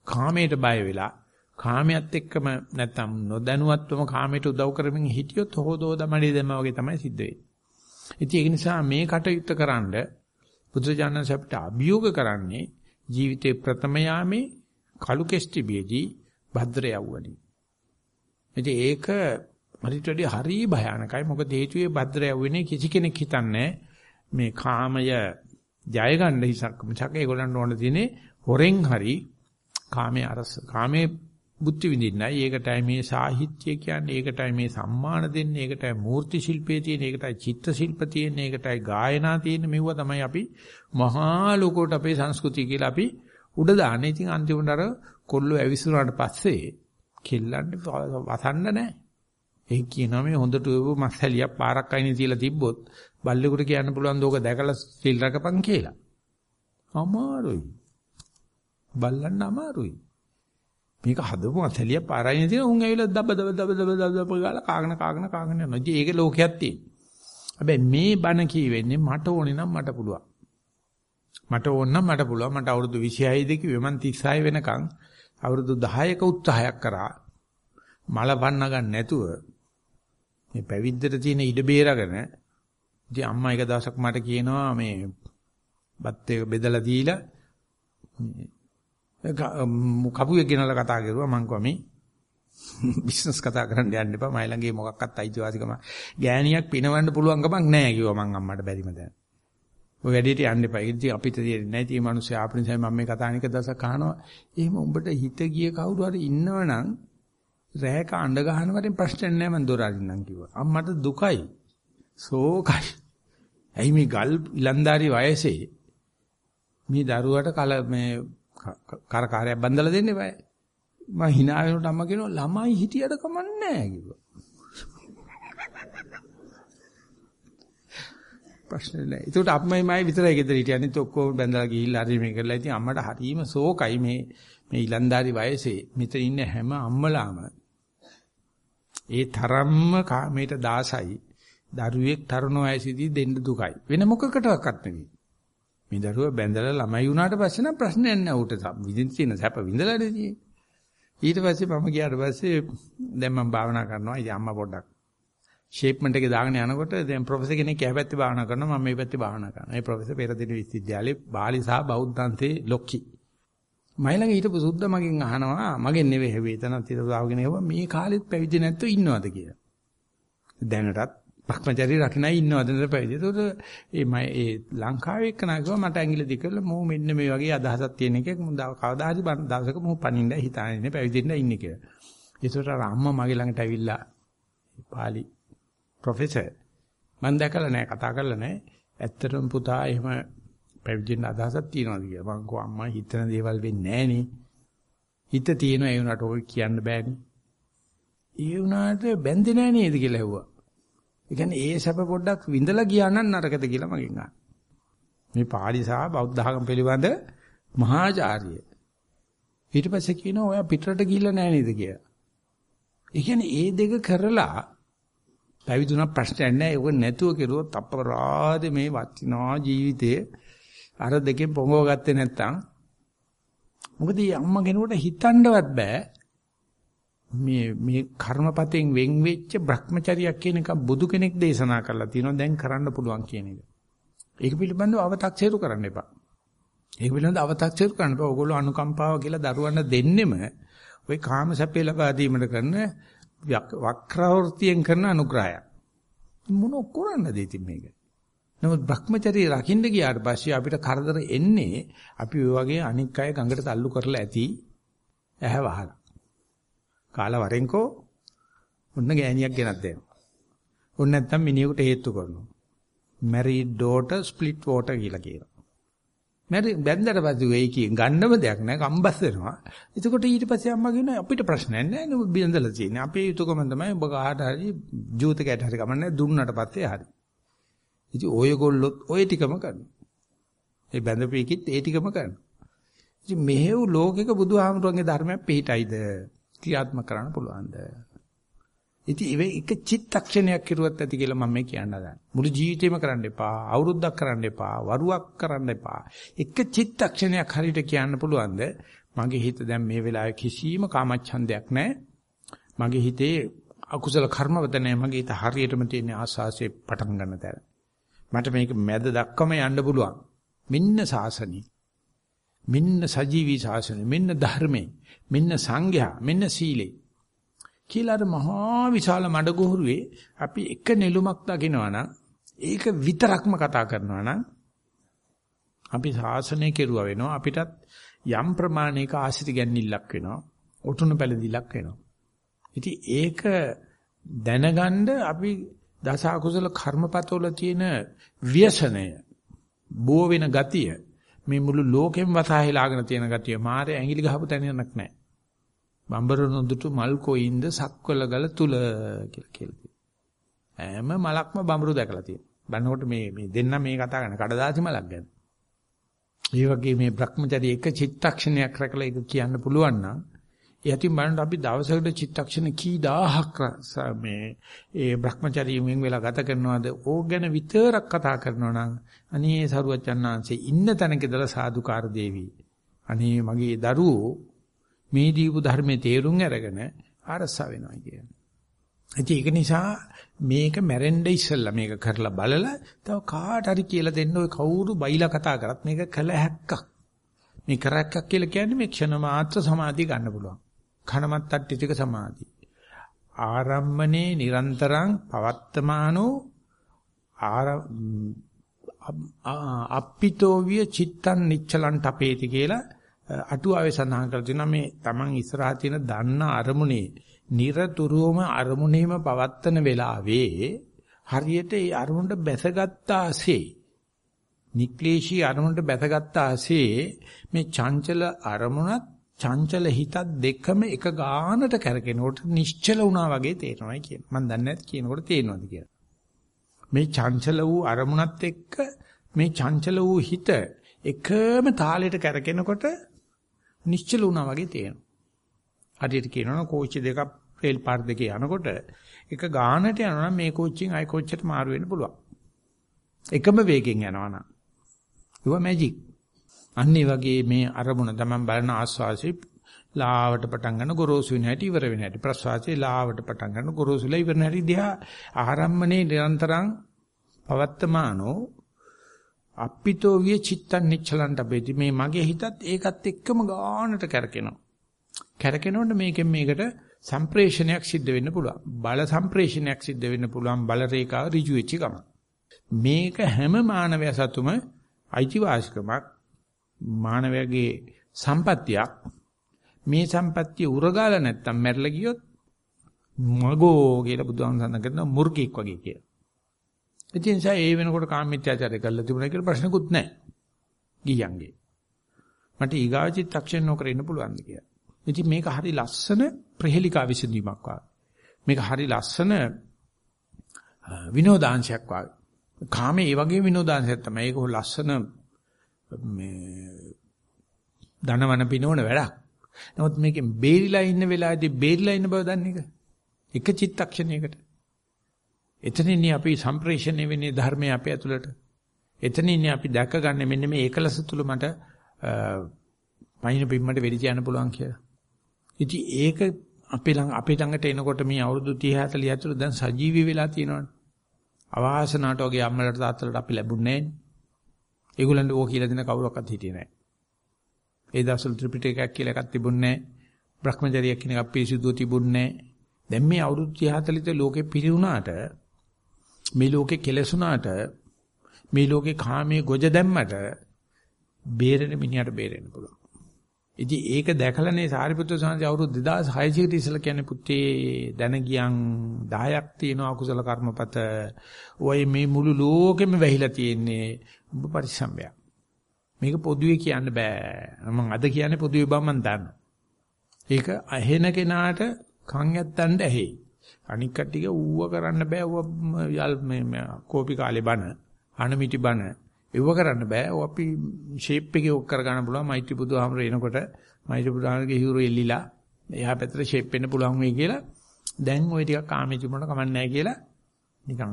කාමයට බය වෙලා කාමයට එක්කම නැත්තම් නොදැනුවත්වම කාමයට උදව් කරමින් හිටියොත් හොදෝද මඩේ දැම්ම වගේ තමයි සිද්ධ වෙන්නේ. ඉතින් ඒක නිසා මේ කටයුත්ත කරන්ඩ බුදුජානක අපිට අභියෝග කරන්නේ ජීවිතේ ප්‍රථම යාමේ කලු කෙස්ටිබේදී භද්‍ර යවුවනි. ඉතින් ඒක හරිට වැඩි හරි භයානකයි. මොකද හේතුවේ භද්‍රය වෙන්නේ කිසි කෙනෙක් හිතන්නේ මේ කාමය ජය ගන්න හිසක් මිසක් ඒගොල්ලන්ට ඕන තියෙන්නේ හොරෙන් හරි කාමයේ අරස කාමයේ බුද්ධ විඳින්නයි ඒකටයි මේ සාහිත්‍ය කියන්නේ ඒකටයි මේ සම්මාන දෙන්නේ ඒකටයි මූර්ති ශිල්පයේ තියෙන ඒකටයි චිත්‍ර ශිල්ප තියෙන ඒකටයි ගායනා තියෙන මෙවුව තමයි අපි මහා ලෝකෝට අපේ සංස්කෘතිය කියලා අපි උඩ දාන්නේ ඉතින් අන්තිමට අර කොල්ලෝ ඇවිස්සුනාට පස්සේ කෙල්ලන්ට වසන්න නැහැ ඒ කියනවා මේ හොඳට උව මස්සලියක් පාරක් අයිනේ තියලා තිබ්බොත් බල්ලෙකුට කියන්න පුළුවන් දෝක දැකලා සිල් රකපන් කියලා. අමාරුයි. බල්ලන්න අමාරුයි. මේක හදපු මස්සලිය පාරයිනේ තියෙන උන් ඇවිල්ලා දබ දබ දබ දබ දබ දබ ගාලා කාගෙන කාගෙන කාගෙන යනවා. ඉතින් ඒක ලෝකයක් තියෙන. හැබැයි මේ බණ කියවෙන්නේ මට ඕනේ නම් මට පුළුවන්. මට ඕන නම් මට පුළුවන්. මට අවුරුදු 26 ද කිව්වේ මං 36 වෙනකන් අවුරුදු 10ක උත්සාහයක් කරා. මල පන්න ගන්න නැතුව මේ පැවිද්දට තියෙන ඉඩ බේරගෙන ඉතින් අම්මා එක දවසක් මට කියනවා මේ බත් එක බෙදලා දීලා කපුවෙක් ගෙනලා කතා කරුවා මං කිව්වා මේ බිස්නස් කතා කරන්න යන්න එපා මයි ළඟේ මොකක්වත් අයිතිවාසිකම ගෑණියක් පිනවන්න පුළුවන් කමක් නැහැ කිව්වා මං අම්මට බැරිම දැන් ඔය වැඩේට යන්න එපා ඉතින් අපිට තියෙන්නේ නැති මේ මිනිස්සු ආපනිසයි මම මේ කතා අනික දවසක් අහනවා එහෙම උඹට හිත ගිය කවුරු හරි ඉන්නවනම් රෑක අඬ ගහනවට ප්‍රශ්න නැහැ මං දොර අරින්නම් කිව්වා. අම්මට දුකයි. සෝකයි. ඇයි මේ ගල් ඉලන්දාරි වයසේ මේ දරුවට කල මේ කරකාරයක් බඳලා දෙන්න බෑ. මං hina වෙනකොට අම්මා කියනවා ළමයි හිටියට කමන්නේ නැහැ කිව්වා. ප්‍රශ්න නැහැ. ඒකට අප්මයි මයි විතරයි ගෙදර හිටියේ. අනිත් ඔක්කොම බැඳලා ගිහිල්ලා හරි මේ කරලා ඉතින් අම්මට හරීම සෝකයි මේ මේ ඉලන්දාරි වයසේ මෙතන ඉන්න හැම අම්මලාම ඒ තරම්ම කාමයට දාසයි. දරුවෙක් තරුණ වයසේදී දෙන්න දුකයි. වෙන මොකකටවත් නෙවෙයි. මේ දරුවා බැඳලා ළමයි වුණාට පස්සේ නම් ප්‍රශ්නයක් නැහැ උට. විඳින්න තියෙන සැප විඳලානේ තියෙන්නේ. ඊට පස්සේ මම ගියාට පස්සේ දැන් මම භාවනා කරනවා. ඉතින් අම්මා පොඩ්ඩක් ෂේප්මන්ට් එකේ දාගෙන යනකොට දැන් ප්‍රොෆෙසර් කෙනෙක් එහා පැත්තේ භාවනා කරනවා මම මේ පැත්තේ භාවනා කරනවා. ඒ ප්‍රොෆෙසර් පෙරදින විශ්වවිද්‍යාලයේ බාලි සහ බෞද්ධාන්තේ ලොක්කි. මයිලඟ හිටපු සුද්ද මගෙන් අහනවා මගෙන් නෙවෙයි හැබැයි එතනත් හිටපුවාගෙන ඒවා මේ කාලෙත් පැවිදි නැත්තෝ ඉන්නවද කියලා. දැනටත් භක්මචරි රකින්නයි ඉන්නවද නේද පැවිදි. ඒතකොට ඒ මම ඒ ලංකාවේ එක්කනා කිව්වා මට ඇඟිලි දිකලා මෝ මෙන්න මේ වගේ අදහසක් තියෙන එකක් මම කවදා හරි දවසක මෝ පණින්න හිතාන්නේ පැවිදෙන්න ඉන්නේ කියලා. ඒතකොට අර අම්මා මගේ ළඟට ඇවිල්ලා පාලි ප්‍රොෆෙසර් මම දැකලා නැහැ කතා කරලා නැහැ. ඇත්තටම පුතා එහෙම පැවිදෙන්න අදහසක් තියනවාද කියලා. මං කෝ අම්මා හිතන දේවල් වෙන්නේ නැහනේ. හිත තියෙනවා ඒ උනාට ඔය කියන්න බෑනේ. ඒ උනාට බැඳෙන්නේ නැහැ නේද කියලා ඇහුවා. ඒ කියන්නේ ඒ සැප පොඩ්ඩක් විඳලා ගියා නම් නරකද කියලා මගෙන් අහනවා. මේ පාලි සහ බෞද්ධ ධර්ම පිළිබඳ මහාචාර්ය. ඊට පස්සේ කියනවා ඔයා පිටරට ගිහිල්ලා නැහැ නේද කියලා. ඒ කියන්නේ ඒ දෙක කරලා පැවිදුණා ප්‍රශ්නයක් නැහැ. ඒක නැතුව කෙරුවොත් අපරාධ මේ වටිනා ජීවිතයේ අර දෙකෙන් පොඟව ගත්තේ නැත්තම් මොකද මේ අම්මා කෙනෙකුට හිතන්නවත් බෑ මේ මේ කර්මපතෙන් වෙන් වෙච්ච Brahmacharya කියන එක බුදු කෙනෙක් දේශනා කරලා තියෙනවා දැන් කරන්න පුළුවන් කියන එක. ඒක පිළිබඳව අව탁සේරු කරන්න එපා. ඒක පිළිබඳව අව탁සේරු කරන්න එපා. ඕගොල්ලෝ අනුකම්පාව කියලා දරුවන්ට දෙන්නෙම ওই කාම සැපේ ලබා දීමට කරන වක්‍රවෘතියෙන් කරන අනුග්‍රහය. මොන කරන්න දෙති මේක. නමුත් Brahmacharya රකින්න ගියාට පස්සේ අපිට කරදර එන්නේ අපි ওই වගේ අනික් අය ගඟට තල්ලු කරලා ඇති ඇහැ වහලා. කාලා වරෙන්කෝ ඔන්න ගෑණියක් ගෙනත් දෙනවා. ඔන්න නැත්තම් මිනිහෙකුට හේතු කරනවා. married daughter split water කියලා කියනවා. මැරි බැන්දට පස්සේ වෙයි කිය ගන්නම දෙයක් නැහැ කම්බස් වෙනවා. එතකොට ඊට පස්සේ අම්මා කියනවා අපිට ප්‍රශ්නයක් නැහැ නේ බින්දලා තියෙන්නේ. අපේ යුතුයකම තමයි ඔබ කාට හරි ජූතකයට හරි කමන්නේ දුන්නට පස්සේ හරි. ඉතින් ඔයගොල්ලොත් ඔය ටිකම කරනවා. ඒ බැඳපේකිත් ඒ ටිකම කරනවා. ඉතින් මෙහෙව් ලෝකෙක බුදුහාමුදුරන්ගේ ධර්මයක් පිළිටයිද ක්‍රියාත්මක කරන්න පුළුවන්ද? ඉතින් ඉවේ එක චිත්තක්ෂණයක් කිරුවත් ඇති කියලා මම මේ කියන්න හදන්නේ. මුළු ජීවිතේම කරන්න එපා, අවුරුද්දක් කරන්න එපා, වරුවක් කරන්න එපා. එක චිත්තක්ෂණයක් හරියට කියන්න පුළුවන්ද? මගේ හිත දැන් මේ වෙලාවේ කිසිම කාමච්ඡන්දයක් නැහැ. මගේ හිතේ අකුසල කර්මවත නැහැ. මගේ හිත හරියටම තියෙන ආස්වාසේ පටන් ගන්න තැන. මට මේක මැද දක්වම යන්න පුළුවන්. මෙන්න සාසනي. මෙන්න සජීවී සාසනය. මෙන්න ධර්මේ. මෙන්න සංඝයා. මෙන්න සීලේ. කියලා අර මහා විශාල මඩගුහුරුවේ අපි එක නෙළුමක් දකිනවා නම් ඒක විතරක්ම කතා කරනවා නම් අපි ශාසනය කෙරුවා වෙනවා අපිටත් යම් ප්‍රමාණයක ආශිත ගැන්නිල්ලක් වෙනවා ඔටුනු පැලදිලක් වෙනවා ඉතින් ඒක දැනගන්න අපි දස අකුසල කර්මපතවල තියෙන ව්‍යසනය බෝ වෙන ගතිය මේ මුළු ලෝකෙම වසහායලාගෙන තියෙන ගතිය මාරේ ඇඟිලි ගහපු තැනක් නැහැ. බම්බර නොදුටු මල් කොයින්ද සක්වල ගල තුල කියලා කියලා. හැම මලක්ම බඹරු දැකලා තියෙනවා. බලනකොට මේ මේ දෙන්න මේ කතා කරන කඩදාසි මලක් ගැන. ඒ වගේ මේ Brahmacharya එක චිත්තක්ෂණයක් රැකලා ඒක කියන්න පුළුවන් නම් යතින් බලන්න අපි දවසකට චිත්තක්ෂණ කී දහහක් මේ ඒ Brahmacharyaයෙන් වෙලා ගත කරනවාද ඕක ගැන විතරක් කතා කරනවා නම් අනේ සරුවචන්නාංශේ ඉන්න තැනකදලා සාදුකාර දේවි අනේ මගේ දරුවෝ මේ දීපු ධර්මයේ තේරුම් අරගෙන ආරස වෙනවා කියන්නේ. ඒක නිසා මේක මැරෙන්න ඉස්සෙල්ලා මේක කරලා බලලා තව කාට හරි කියලා දෙන්න ඔය කවුරු බයිලා කතා කරත් මේක කළ හැක්කක්. මේ කරක්කක් කියලා කියන්නේ මේ ක්ෂණ මාත්‍ර සමාධිය ගන්න පුළුවන්. කනමත් අට්ටි ටික සමාධි. ආරම්මනේ නිරන්තරං පවත්තමානෝ ආර අප්පිතෝවිය චිත්තං නිච්චලං තපේති කියලා අටුවාවේ සඳහන් කරලා තියෙනවා මේ Taman ඉස්සරහා තියෙන දන්න අරමුණේ নিরතුරුවම අරමුණේම පවත්තන වෙලාවේ හරියට ඒ අරමුණට බැසගත්තාසේ නික්ලේශී අරමුණට බැසගත්තාසේ මේ චංචල අරමුණත් චංචල හිතත් දෙකම එක ගානට කරකිනකොට නිශ්චල වුණා වගේ තේරෙනවා කියන. මම දන්නේ නැත් කියනකොට තේරෙනවද කියලා. මේ චංචල වූ අරමුණත් එක්ක මේ චංචල වූ හිත එකම තාලෙට කරකිනකොට නිශ්චල වුණා වගේ තේරෙනවා. හරියට කියනවනම් කෝච්චි දෙකක් රේල් පාර දෙකේ යනකොට එක ගානට යනවා මේ කෝච්චියෙන් ආයි කෝච්චියට මාරු වෙන්න පුළුවන්. එකම වේගෙන් යනවා නම්. ඒක මැජික්. අන්න වගේ මේ අරමුණ තමයි බලන ආස්වාසේ ලාවට පටන් ගන්න ගොරෝසු වෙන හැටි ඉවර වෙන හැටි. ප්‍රසවාසයේ ලාවට පටන් ගන්න ගොරෝසුලා ඉවර වෙන හැටි දිහා ආරම්මනේ නිරන්තරං පවත්තමානෝ අප්පිතෝ විය චිත්තං නිච්චලන්ට බෙදි. මේ මගේ හිතත් ඒකත් එක්කම ගානට කැරකෙනවා. කැරකෙනකොට මේකෙන් මේකට සම්ප්‍රේෂණයක් සිද්ධ වෙන්න පුළුවන්. බල සම්ප්‍රේෂණයක් සිද්ධ වෙන්න පුළුවන්. බල රේඛාව ඍජු වෙච්ච ගමන්. මේක හැම මානවය සතුම අයිතිවාසිකමක්. මානවයාගේ සම්පත්තියක් මේ සම්පත්තිය උරගාලා නැත්තම් මැරලා ගියොත් මගෝ කියලා බුදුහාම සඳහන් කරනවා මුර්ගෙක් වගේ කියලා. ඒ නිසා ඒ වෙනකොට කාමීත්‍යාචාරය කරලා තිබුණා කියලා ප්‍රශ්නකුත් නැහැ. ගියන්ගේ. මට ඊගාව චිත්තක්ෂණ නොකර ඉන්න පුළුවන්ද කියලා. ඉතින් මේක හරි ලස්සන ප්‍රහෙලිකා විසඳීමක් වගේ. මේක හරි ලස්සන විනෝදාංශයක් වගේ. කාමේ ඒ වගේ විනෝදාංශයක් තමයි. ඒක ලස්සන මේ ධනවන පිනවන වැඩක්. නමුත් මේකෙන් බේරිලා ඉන්න වෙලාවේදී බේරිලා ඉන්න බව දන්නේ එක. එක චිත්තක්ෂණයකට. එතනින්නේ අපි සම්ප්‍රේෂණය වෙන්නේ ධර්මයේ අපේ ඇතුළට. එතනින්නේ අපි දැකගන්නේ මෙන්න මේ ඒකලස තුල මට පයින් පිම්මට වෙඩි තියන්න පුළුවන් කියලා. ඉතින් ඒක අපේ ළඟ අපේ ළඟට එනකොට මේ අවුරුදු 30 40 ඇතුළත දැන් සජීවී වෙලා තියෙනවනේ. අවාසනාවට වගේ අම්මලට තාත්තලට අපි ලැබුණේ නැහැ. ඒගොල්ලන්ට ඕක කියලා දෙන කවුරක්වත් හිටියේ නැහැ. ඒ දවස්වල ත්‍රිපිටකයක් කියලා එකක් තිබුණේ නැහැ. Brahmacharya කියන එකක් පිරිසුදුව තිබුණේ නැහැ. දැන් මේ අවුරුදු 30 40 ලෝකෙ පිරිුණාට මේ ලෝකෙ කෙලසුණාට මේ ලෝකේ කාමයේ ගොජ දැම්මට බේරෙන මිනිහට බේරෙන්න පුළුවන්. ඉතින් ඒක දැකලානේ සාරිපුත්‍ර සාන්ති අවුරුදු 2600 කට ඉස්සලා කියන්නේ පුතේ දැන ගියන් 10ක් තියෙන අකුසල කර්මපත. ඔය මේ මුළු ලෝකෙම වැහිලා තියෙන්නේ ඔබ පරිස්සම්බයක්. මේක පොදුවේ කියන්න බෑ. මම අද කියන්නේ පොදුවේ බව මම දන්නවා. ඒක ඇහෙන කෙනාට කන් ඇත්තන්ට ඇහි. අනික් කට්ටිය ඌව කරන්න බෑ. ඌව යල් මේ කෝපි කාලේ බන, අනමිටි බන. ඒව කරන්න බෑ. ඔය අපි ෂේප් එකේ ඔක් කරගන්න පුළුවන්. මෛත්‍රී බුදුහාමර එනකොට මෛත්‍රී බුදුහාමරගේ හිරු එල්ලිලා එහා පැත්තට ෂේප් වෙන්න පුළුවන් වෙයි කියලා. දැන් ওই ටිකක් කාමේ තිබුණා කමන්නේ නැහැ කියලා නිකන්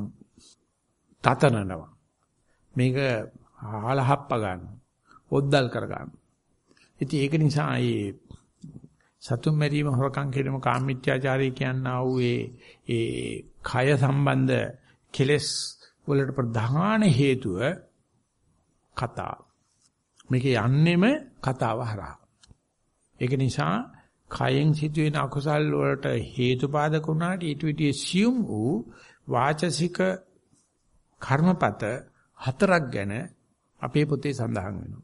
තතනනවා. මේක හාලහප්ප ගන්න. ඔද්දල් කර ගන්න. ඉතින් ඒක නිසා ඒ සතුම් මැරීම හොරකම් කිරීම කාමීත්‍යාචාරය කියනා වූ ඒ ඒ කය සම්බන්ධ කෙලෙස් වලට ප්‍රධාන හේතුව කතාව. මේක යන්නෙම කතාව හරහා. ඒක නිසා කයෙන් සිදුවෙන අකුසල් වලට හේතුපාදක වුණාට ඊට විදිහේ සියුම් වූ වාචසික කර්මපත හතරක් ගැන අපේ පොතේ සඳහන් වෙනවා.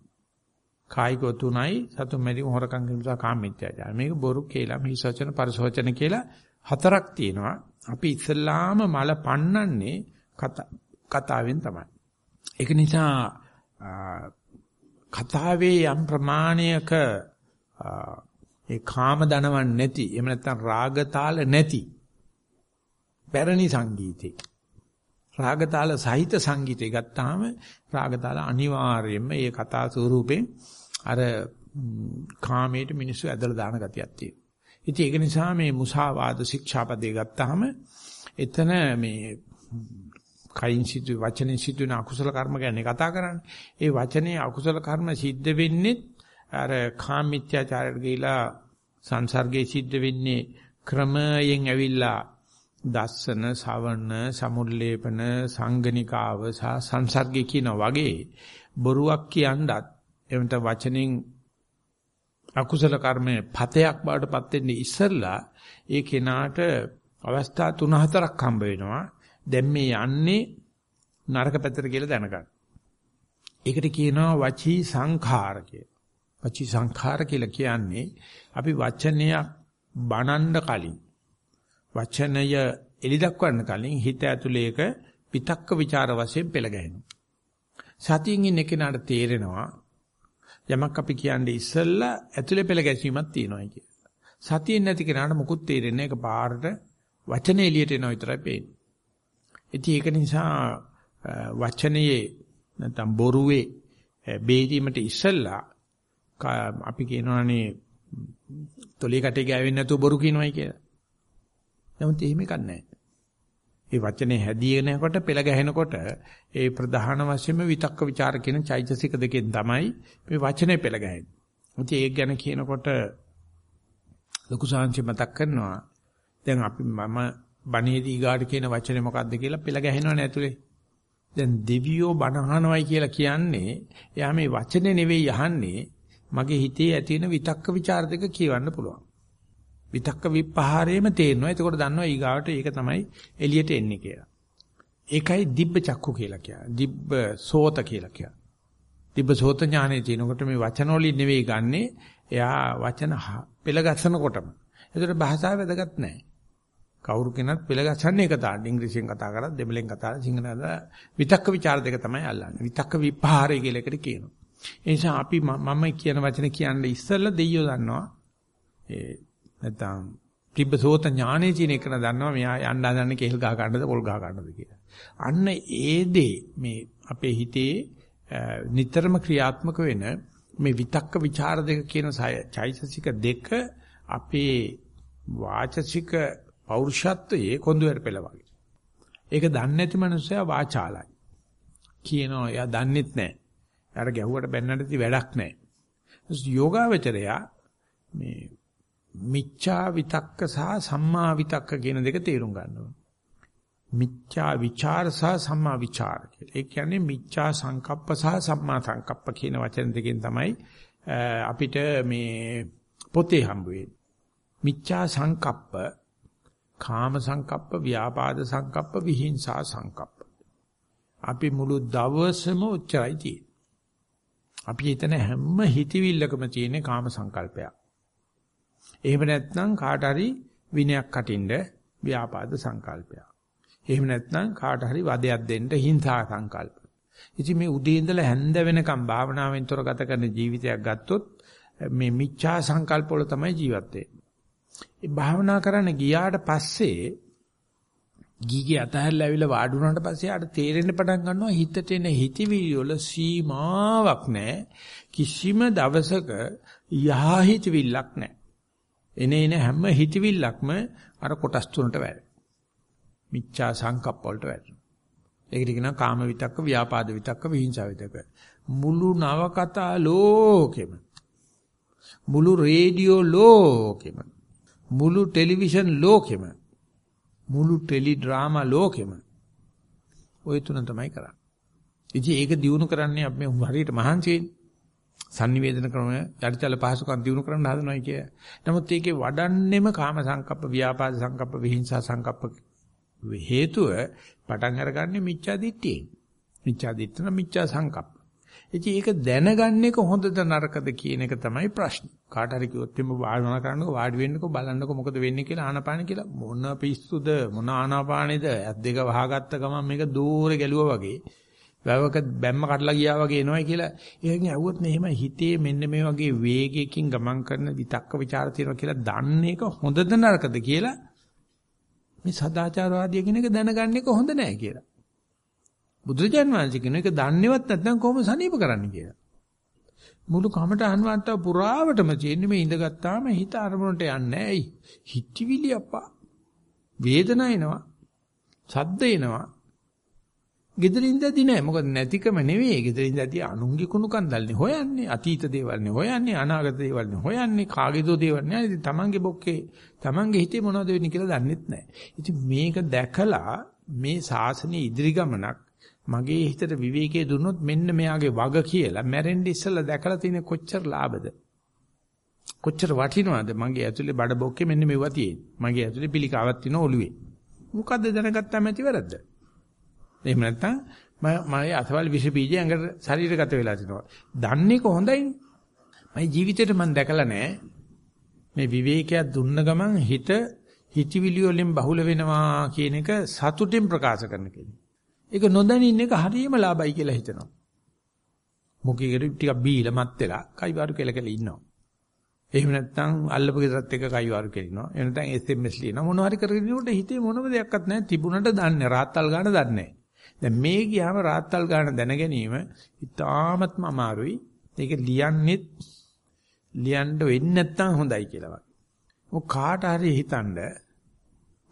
කායික තුනයි සතුම් මැදි හොරකම් කියන නිසා කාමීත්‍යාචාර. මේක බොරු කියලා මිහිසචන පරිසවචන කියලා හතරක් තියෙනවා. අපි ඉස්සල්ලාම මල පන්නන්නේ කතාවෙන් තමයි. ඒක නිසා කතාවේ යම් ප්‍රමාණයක ඒ කාම දනවන් නැති එහෙම නැත්නම් රාග තාල නැති පැරණි සංගීතේ රාග තාල සහිත සංගීතය ගත්තාම රාග තාල අනිවාර්යයෙන්ම ඒ කතා ස්වරූපෙන් අර කාමයට මිනිස්සු ඇදලා දාන ගතියක් තියෙනවා. ඉතින් ඒක නිසා මේ මුසාවාද ශික්ෂාපදේ ගත්තාම එතන මේ කයින් සිදු වචනෙන් සිදුවන අකුසල කර්ම ගැන කතා කරන්නේ. ඒ වචනේ අකුසල කර්ම සිද්ධ වෙන්නේ අර කාමීත්‍යාචාරයට ගිහිලා සංසර්ගයේ සිද්ධ වෙන්නේ ක්‍රමයෙන් ඇවිල්ලා දස්සන, සවන, සමුල්ලේපන, සංගනිකාව සහ සංසර්ගය කියන වගේ බොරුවක් කියනවත් එවන්ට වචනෙන් අකුසල කර්මයේ පතයක් බාටපත් වෙන්නේ ඉස්සෙල්ලා ඒ කෙනාට අවස්ථා 3-4ක් හම්බ වෙනවා. දැන් මේ යන්නේ නරක පැත්තට කියලා දැනගන්න. ඒකට කියනවා වචී සංඛාර කියලා. වචී සංඛාර කියලා කියන්නේ අපි වචනයක් බනන්න කලින් වචනය එලි දක්වන්න කලින් හිත ඇතුලේ එක පිටක්ක ਵਿਚාර වශයෙන් පෙළ ගැහෙනවා. සතියින් ඉන්න කෙනාට තේරෙනවා යමක් අපි කියන්නේ ඉස්සෙල්ලා ඇතුලේ පෙළ ගැසීමක් තියෙනවා කියලා. සතියෙන් නැති කෙනාට මුකුත් තේරෙන්නේ ඒක පාරට වචන එළියට එනවා විතරයි පේන්නේ. ඉතින් ඒක නිසා වචනයේ නැත්නම් බොරුවේ බේදීමට ඉස්සෙල්ලා අපි කියනවානේ තොලේ කටේ ගෑවෙන්නේ නැතුව බොරු කියනවායි කියලා. නමුත් එහෙම එකක් නැහැ. ඒ වචනේ හැදීගෙනකොට පෙළ ගැහෙනකොට ඒ ප්‍රධාන වශයෙන්ම විතක්ක ਵਿਚාර කියන චෛතසික දෙකෙන් තමයි මේ වචනේ පෙළ ගැහෙන්නේ. ඉතින් ඒක ගැන කියනකොට ලොකු සාංශි මතක් කරනවා. දැන් අපි මම බණේදී ඊගාට කියන වචනේ මොකක්ද කියලා පෙළ ගැහෙනවනේ ඇතුලේ. දැන් දෙවියෝ බණහනවයි කියලා කියන්නේ එයා මේ වචනේ නෙවෙයි අහන්නේ මගේ හිතේ ඇති වෙන විතක්ක ਵਿਚාර දෙක කියවන්න පුළුවන්. විතක්ක විපහාරයේම තේරෙනවා. එතකොට දන්නවා ඊගාවට ඒක තමයි එළියට එන්නේ කියලා. ඒකයි දිබ්බ චක්කු කියලා කියන්නේ. දිබ්බ සෝත කියලා කියන්නේ. දිබ්බ සෝත ඥානෙ තියෙනකොට මේ වචන වලින් නෙවෙයි ගන්නෙ. එයා වචන පෙළගස්සනකොටම. ඒතර භාෂාව වැදගත් නැහැ. කවුරු කෙනත් පෙළ ගැසන්නේ එක තාට ඉංග්‍රීසියෙන් කතා කරලා දෙමළෙන් කතා කරලා සිංහලෙන් විතක්ක ਵਿਚාර දෙක තමයි අල්ලන්නේ. විතක්ක විපහාරය කියලා එකට කියනවා. ඒ නිසා අපි මම කියන වචනේ කියන්නේ ඉස්සෙල්ලා දෙයියෝ දන්නවා. ඒ නැත්තම් තිබ්බසෝත ඥානේ කියන එක දන්නවා මෙයා යන්න හදන කෙල් ගහ ගන්නද පොල් ගහ ගන්නද කියලා. අන්න ඒ දේ මේ අපේ හිතේ නිතරම ක්‍රියාත්මක වෙන මේ විතක්ක ਵਿਚාර දෙක කියන චෛතසික දෙක අපේ වාචසික පෞරුෂත්වයේ කොඳුර පෙළ වගේ. ඒක දන්නේ නැති මනුස්සයා වාචාලයි. කියනවා එයා දන්නෙත් නැහැ. එයාට ගැහුවට බැන්නට වැඩක් නැහැ. යෝගාවචරයා මේ මිච්ඡා විතක්ක සහ සම්මා විතක්ක කියන දෙක තේරුම් ගන්න ඕනේ. මිච්ඡා විචාර සහ සම්මා විචාර කියලා. ඒ කියන්නේ මිච්ඡා සංකප්ප සහ සම්මා සංකප්ප කියන වචන දෙකෙන් තමයි අපිට මේ පොතේ හම්බ වෙන්නේ. මිච්ඡා සංකප්ප, කාම සංකප්ප, ව්‍යාපාද සංකප්ප, විහිංසා සංකප්ප. අපි මුළු දවසම උච්චරයි තියෙන්නේ. අපි හිතන හැම හිතවිල්ලකම තියෙන කාම සංකල්පයක්. එහෙම නැත්නම් කාට හරි විනයක් කටින්ද ව්‍යාපාද සංකල්පයක්. එහෙම නැත්නම් කාට හරි වදයක් දෙන්න හිංසා සංකල්ප. ඉතින් මේ උදේ ඉඳලා හැන්ද වෙනකම් භාවනාවෙන් තොර ගත කරන ජීවිතයක් ගත්තොත් මේ මිච්ඡා සංකල්ප වල තමයි ජීවත් වෙන්නේ. ඒ භාවනා කරන්න ගියාට පස්සේ ගීගේ අතහැරලා ඇවිල්ලා වාඩි වුණාට පස්සේ ආට තේරෙන්න පටන් ගන්නවා හිතට එන හිතවිලි වල සීමාවක් නැහැ. කිසිම දවසක යහ හිතවිල්ලක් නැහැ. එනේන හැම හිතවිල්ලක්ම අර කොටස් තුනට වැටෙනවා. මිච්ඡා සංකප්ප වලට වැටෙනවා. ඒකට කියනවා කාම විතක්ක, ව්‍යාපාද විතක්ක, විහිංසා විතක්ක. මුළු නවකතා ලෝකෙම මුළු රේඩියෝ ලෝකෙම මුළු ටෙලිවිෂන් ලෝකෙම මුළු ටෙලි ඩ්‍රාමා ලෝකෙම ওই තුන තමයි කරන්නේ. ඉතින් ඒක දිනු කරන්නේ අපි හරියට මහන්සි වෙන්නේ. sannivedana ක්‍රම යටිතල පහසුකම් දිනු කරන්න හදනවා කිය. නමුත් ඒකේ වඩන්නෙම කාම සංකප්ප, ව්‍යාපාද සංකප්ප, විහිංසා සංකප්ප හේතුව පටන් අරගන්නේ මිච්ඡා දිට්ඨියෙන්. මිච්ඡා දිට්ඨන මිච්ඡා සංකප්ප. ඉතින් ඒක දැනගන්න එක හොඳද නරකද කියන එක තමයි ප්‍රශ්නේ. කාට හරි කිව්වොත් එimhe වාඩි කරන්නකො වාඩි වෙන්නකො බලන්නකො මොකද වෙන්නේ කියලා ආනාපාන කියලා මොන පිස්සුද මොන ආනාපානේද ඇස් දෙක වහගත්ත ගමන් මේක දූරේ ගැලුවා වගේ. වැවක බැම්ම කඩලා ගියා වගේ එනවයි කියලා. ඒකෙන් ඇහුවොත් මෙහෙම හිතේ මෙන්න මේ වගේ වේගයකින් ගමන් කරන විතක්ක ਵਿਚාර තියෙනවා කියලා දන්නේ එක හොඳද නරකද කියලා මේ සදාචාරවාදී කියන එක දැනගන්න එක හොඳ නෑ කියලා. බුදුරජාන් වහන්සේ කියන එක දන්නේවත් නැත්නම් කොහොම සනීප කරන්නේ කියලා. මුළු කමට අන්වන්ත පුරාවටම තියෙන්නේ මේ ඉඳගත්තාම හිත අරමුණට යන්නේ නැහැ. හිතවිලි අප්පා. වේදනාව එනවා. සද්ද එනවා. gedirindaදී නෑ. මොකද නැතිකම නෙවෙයි. gedirindaදී අනුන්ගේ කුණු කන්දල්නේ හොයන්නේ. අතීත දේවල්නේ හොයන්නේ. අනාගත දේවල්නේ හොයන්නේ. කාගේදෝ දේවල් නෑ. ඉතින් තමන්ගේ බොක්කේ තමන්ගේ හිතේ මොනවද වෙන්නේ කියලා දන්නෙත් නෑ. ඉතින් මේක දැකලා මේ ශාසනයේ ඉදිරි ගමනක් මගේ හිතට විවේකයේ දුන්නොත් මෙන්න මෙයාගේ වග කියලා මැරෙන්න ඉස්සෙල්ලා දැකලා තියෙන කොච්චර ලාභද? කොච්චර වටිනවද මගේ ඇතුලේ බඩ බොක්කේ මෙන්න මෙවුවා තියෙන්නේ. මගේ ඇතුලේ පිළිකාවක් තියෙන ඔළුවේ. මොකද්ද දැනගත්තාම ඇති වැරද්ද? එහෙම නැත්නම් මම අසවල් විස බීජය ඇඟට ශරීරගත වෙලා තිනවා දන්නේ කොහොඳයිනේ මගේ ජීවිතේට මම දැකලා නැහැ. මේ විවේකයක් දුන්න ගමන් හිත හිතවිලි වලින් බහුල වෙනවා කියන එක සතුටින් ප්‍රකාශ කරන කෙනෙක්. ඒක නොදැනින් එක හරියම ලාභයි කියලා හිතනවා. මොකේකට ටිකක් බීලා මත් වෙලා කයිවාරු කියලා කියලා ඉන්නවා. එහෙම නැත්නම් අල්ලපු ගෙදරත් එක්ක කයිවාරු කෙලිනවා. එහෙම නැත්නම් SMS ලියනවා. මොනවා හරි කරගෙන ඉන්නකොට හිතේ මොනම දෙයක්වත් නැහැ. තිබුණට දන්නේ රාත්තල් ගන්න දන්නේ නැහැ. දැන් මේ ගියාම රාත්තල් ගන්න දැන ගැනීම ඉතාමත්ම අමාරුයි. ඒක ලියන්නෙත් ලියන්න වෙන්නේ නැත්නම් හොඳයි කියලා වගේ. මොක කාට හරි හිතන්නේ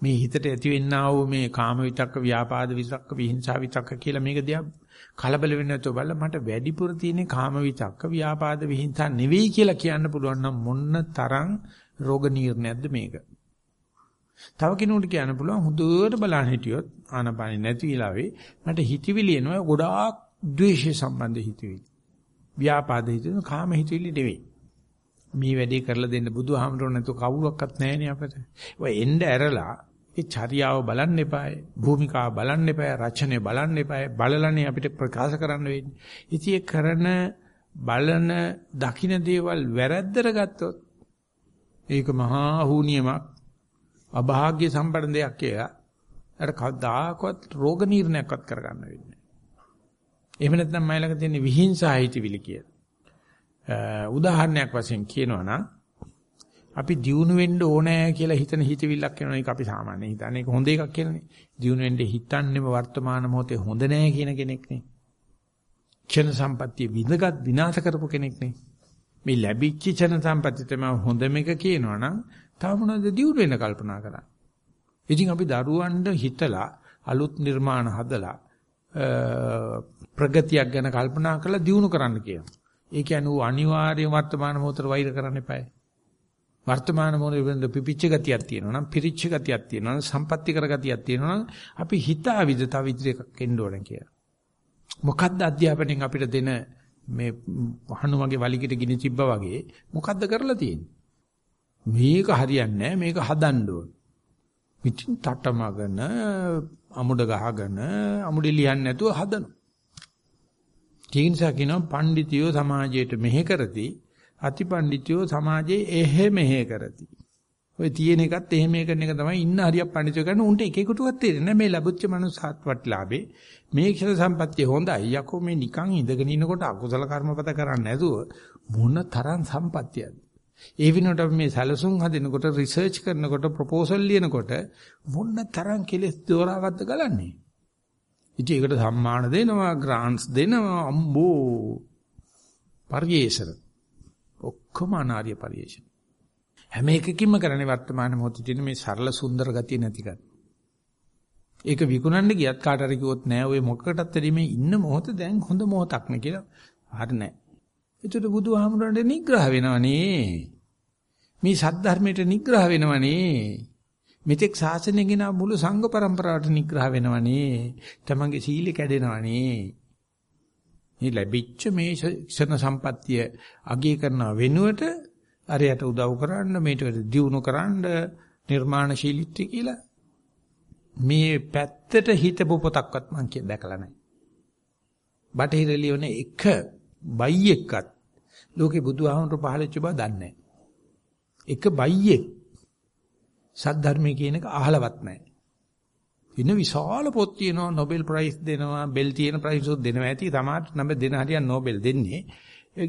මේ හිතට ඇතිවෙන්නා වූ මේ කාම විතක්ක ව්‍යාපාද විතක්ක විහිංසා විතක්ක කියලා මේක දිහා කලබල වෙන්නේ නැතුව බලලා මට වැඩිපුර තියෙන්නේ කාම විතක්ක ව්‍යාපාද විහිංසා නෙවෙයි කියලා කියන්න පුළුවන් නම් මොන්න තරම් රෝග නිర్ణයක්ද මේක. තව කෙනෙකුට කියන්න පුළුවන් හොඳට බලන්න හිටියොත් ආනපානෙ නැති වෙලාවේ මට හිතවිලි එනවා ගොඩාක් ද්වේෂය සම්බන්ධ හිතවිලි. ව්‍යාපාද හිතෙන කාම හිතවිලි නෙවෙයි. මේ වැඩේ කරලා දෙන්න බුදුහාමරෝ නැතුව කවුරක්වත් නැහැනේ අපිට. ඔය එන්න ඇරලා ඒ චර්යාව බලන්න එපායි. භූමිකාව බලන්න එපායි. රචනය බලන්න එපායි. බලලානේ අපිට ප්‍රකාශ කරන්න වෙන්නේ. ඉතින් කරන බලන දකින්න දේවල් වැරද්දට ගත්තොත් ඒක මහා හුනියමක් අභාග්‍ය සම්පන්න දෙයක් කියලා. අර කවදාකවත් රෝග නිర్ణයක්වත් කරගන්න වෙන්නේ. එහෙම නැත්නම් මයි ළඟ තියෙන විහිංසා හිතවිලි කියලා. උදාහරණයක් වශයෙන් කියනවා නම් අපි දියුණු වෙන්න ඕනෑ කියලා හිතන හිතවිල්ලක් වෙනවා ඒක අපි සාමාන්‍යයෙන් හිතන්නේ ඒක හොඳ එකක් කියලානේ. දියුණු වෙන්න හිතන්නේම වර්තමාන මොහොතේ හොඳ නෑ කියන කෙනෙක් නේ. ක්ෂණ සම්පත්තිය විඳගත් විනාශ කරපු කෙනෙක් නේ. මේ ලැබිච්ච ක්ෂණ සම්පත්තිය තමයි හොඳම එක කියනවා නම් තව මොනවද දියුණු වෙන්න කල්පනා කරන්නේ. ඉතින් අපි දරුවන්ට හිතලා අලුත් නිර්මාණ හදලා ප්‍රගතියක් ගැන කල්පනා කරලා දියුණු කරන්න කියනවා. ඒ කියන්නේ අනිවාර්ය වර්තමාන මොහොතට වෛර කරන්න එපායි. වර්තමාන මොහොතේ වෙන පිපිච්ච ගතියක් තියෙනවා නම් පිරිච්ච ගතියක් තියෙනවා නම් සම්පත්‍ති කර ගතියක් තියෙනවා නම් අපි හිතාවිද තව ඉදිරියකට එන්න ඕන කියලා. මොකද්ද අධ්‍යාපනයෙන් අපිට දෙන මේ වහනුමගේ වලිගිට ගිනි තිබ්බා වගේ මොකද්ද කරලා තියෙන්නේ? මේක හරියන්නේ නැහැ මේක හදන්න ඕන. පිටින් තටමගෙන අමුඩ ගහගෙන අමුඩි ලියන්නේ නැතුව හදනවා. ඒ නිසා කියනවා පඬිතියෝ සමාජයට මෙහෙ කරති අතිපඬිතියෝ සමාජයේ එහෙ මෙහෙ කරති. ඔය තියෙන එකත් එහෙ මේ කරන එක තමයි ඉන්න හරියක් පඬිතුය කරන උන්ට එක එකටවත් තේරෙන්නේ මේ ලැබුච්ච මනුස්සහත් වටලාභේ මේ ක්ෂණ සම්පත්තිය හොඳයි. යකෝ මේ නිකන් ඉඳගෙන ඉන්නකොට අකුසල කර්මපත කරන්නේ නැතුව මොන තරම් සම්පත්තියද ඒ විනෝඩ මේ සැලසුම් හදනකොට රිසර්ච් කරනකොට ප්‍රොපෝසල් ලියනකොට මොන තරම් කෙලස් දෝරාවක්ද ගලන්නේ? ඉතින් ඒකට සම්මාන දෙනවා ග්‍රාන්ට්ස් දෙනවා අම්බෝ! පරිේශන. ඔක්කොම අනාර්ය පරිේශන හැම එකකින්ම කරන්නේ වර්තමාන මොහොතේ තියෙන මේ සරල සුන්දර ගතිය නැති කර. ඒක විකුණන්න ගියත් කාට හරි කිව්වොත් නෑ ඔය මොකකටත් වැඩි මේ ඉන්න මොහොත දැන් හොඳ මොහොතක් නේ කියලා හරි නෑ. ඒකට බුදුහාමුදුරන්ට නිග්‍රහ වෙනවනේ. මේ සද්ධර්මයට නිග්‍රහ වෙනවනේ. මෙතෙක් ශාසනය ගෙන මුළු සංඝ પરම්පරාවට නිග්‍රහ වෙනවනේ. තමන්ගේ සීල කැඩෙනවනේ. මේ ලැබිච්ච මේ ක්ෂණ සම්පත්තිය අගය කරන වෙනුවට අරයට උදව් කරන්න මේට දියුණු කරන්න නිර්මාණශීලීත්වය කියලා මේ පැත්තට හිතපු පොතක්වත් මම කිය දැකලා නැහැ. බටහිර ලියන එක බයියෙක්වත් ලෝකේ බුදුහාමුදුරු පහලච්ච බව දන්නේ නැහැ. එක බයියෙක් සද්ධර්මයේ කියන එක අහලවත් නැහැ. ඉන්න විශාල පොත් තියෙනවා Nobel Prize දෙනවා බෙල් තියෙන ප්‍රයිස් උත් දෙනවා ඇති තමාට නම් දෙන හරියන් Nobel දෙන්නේ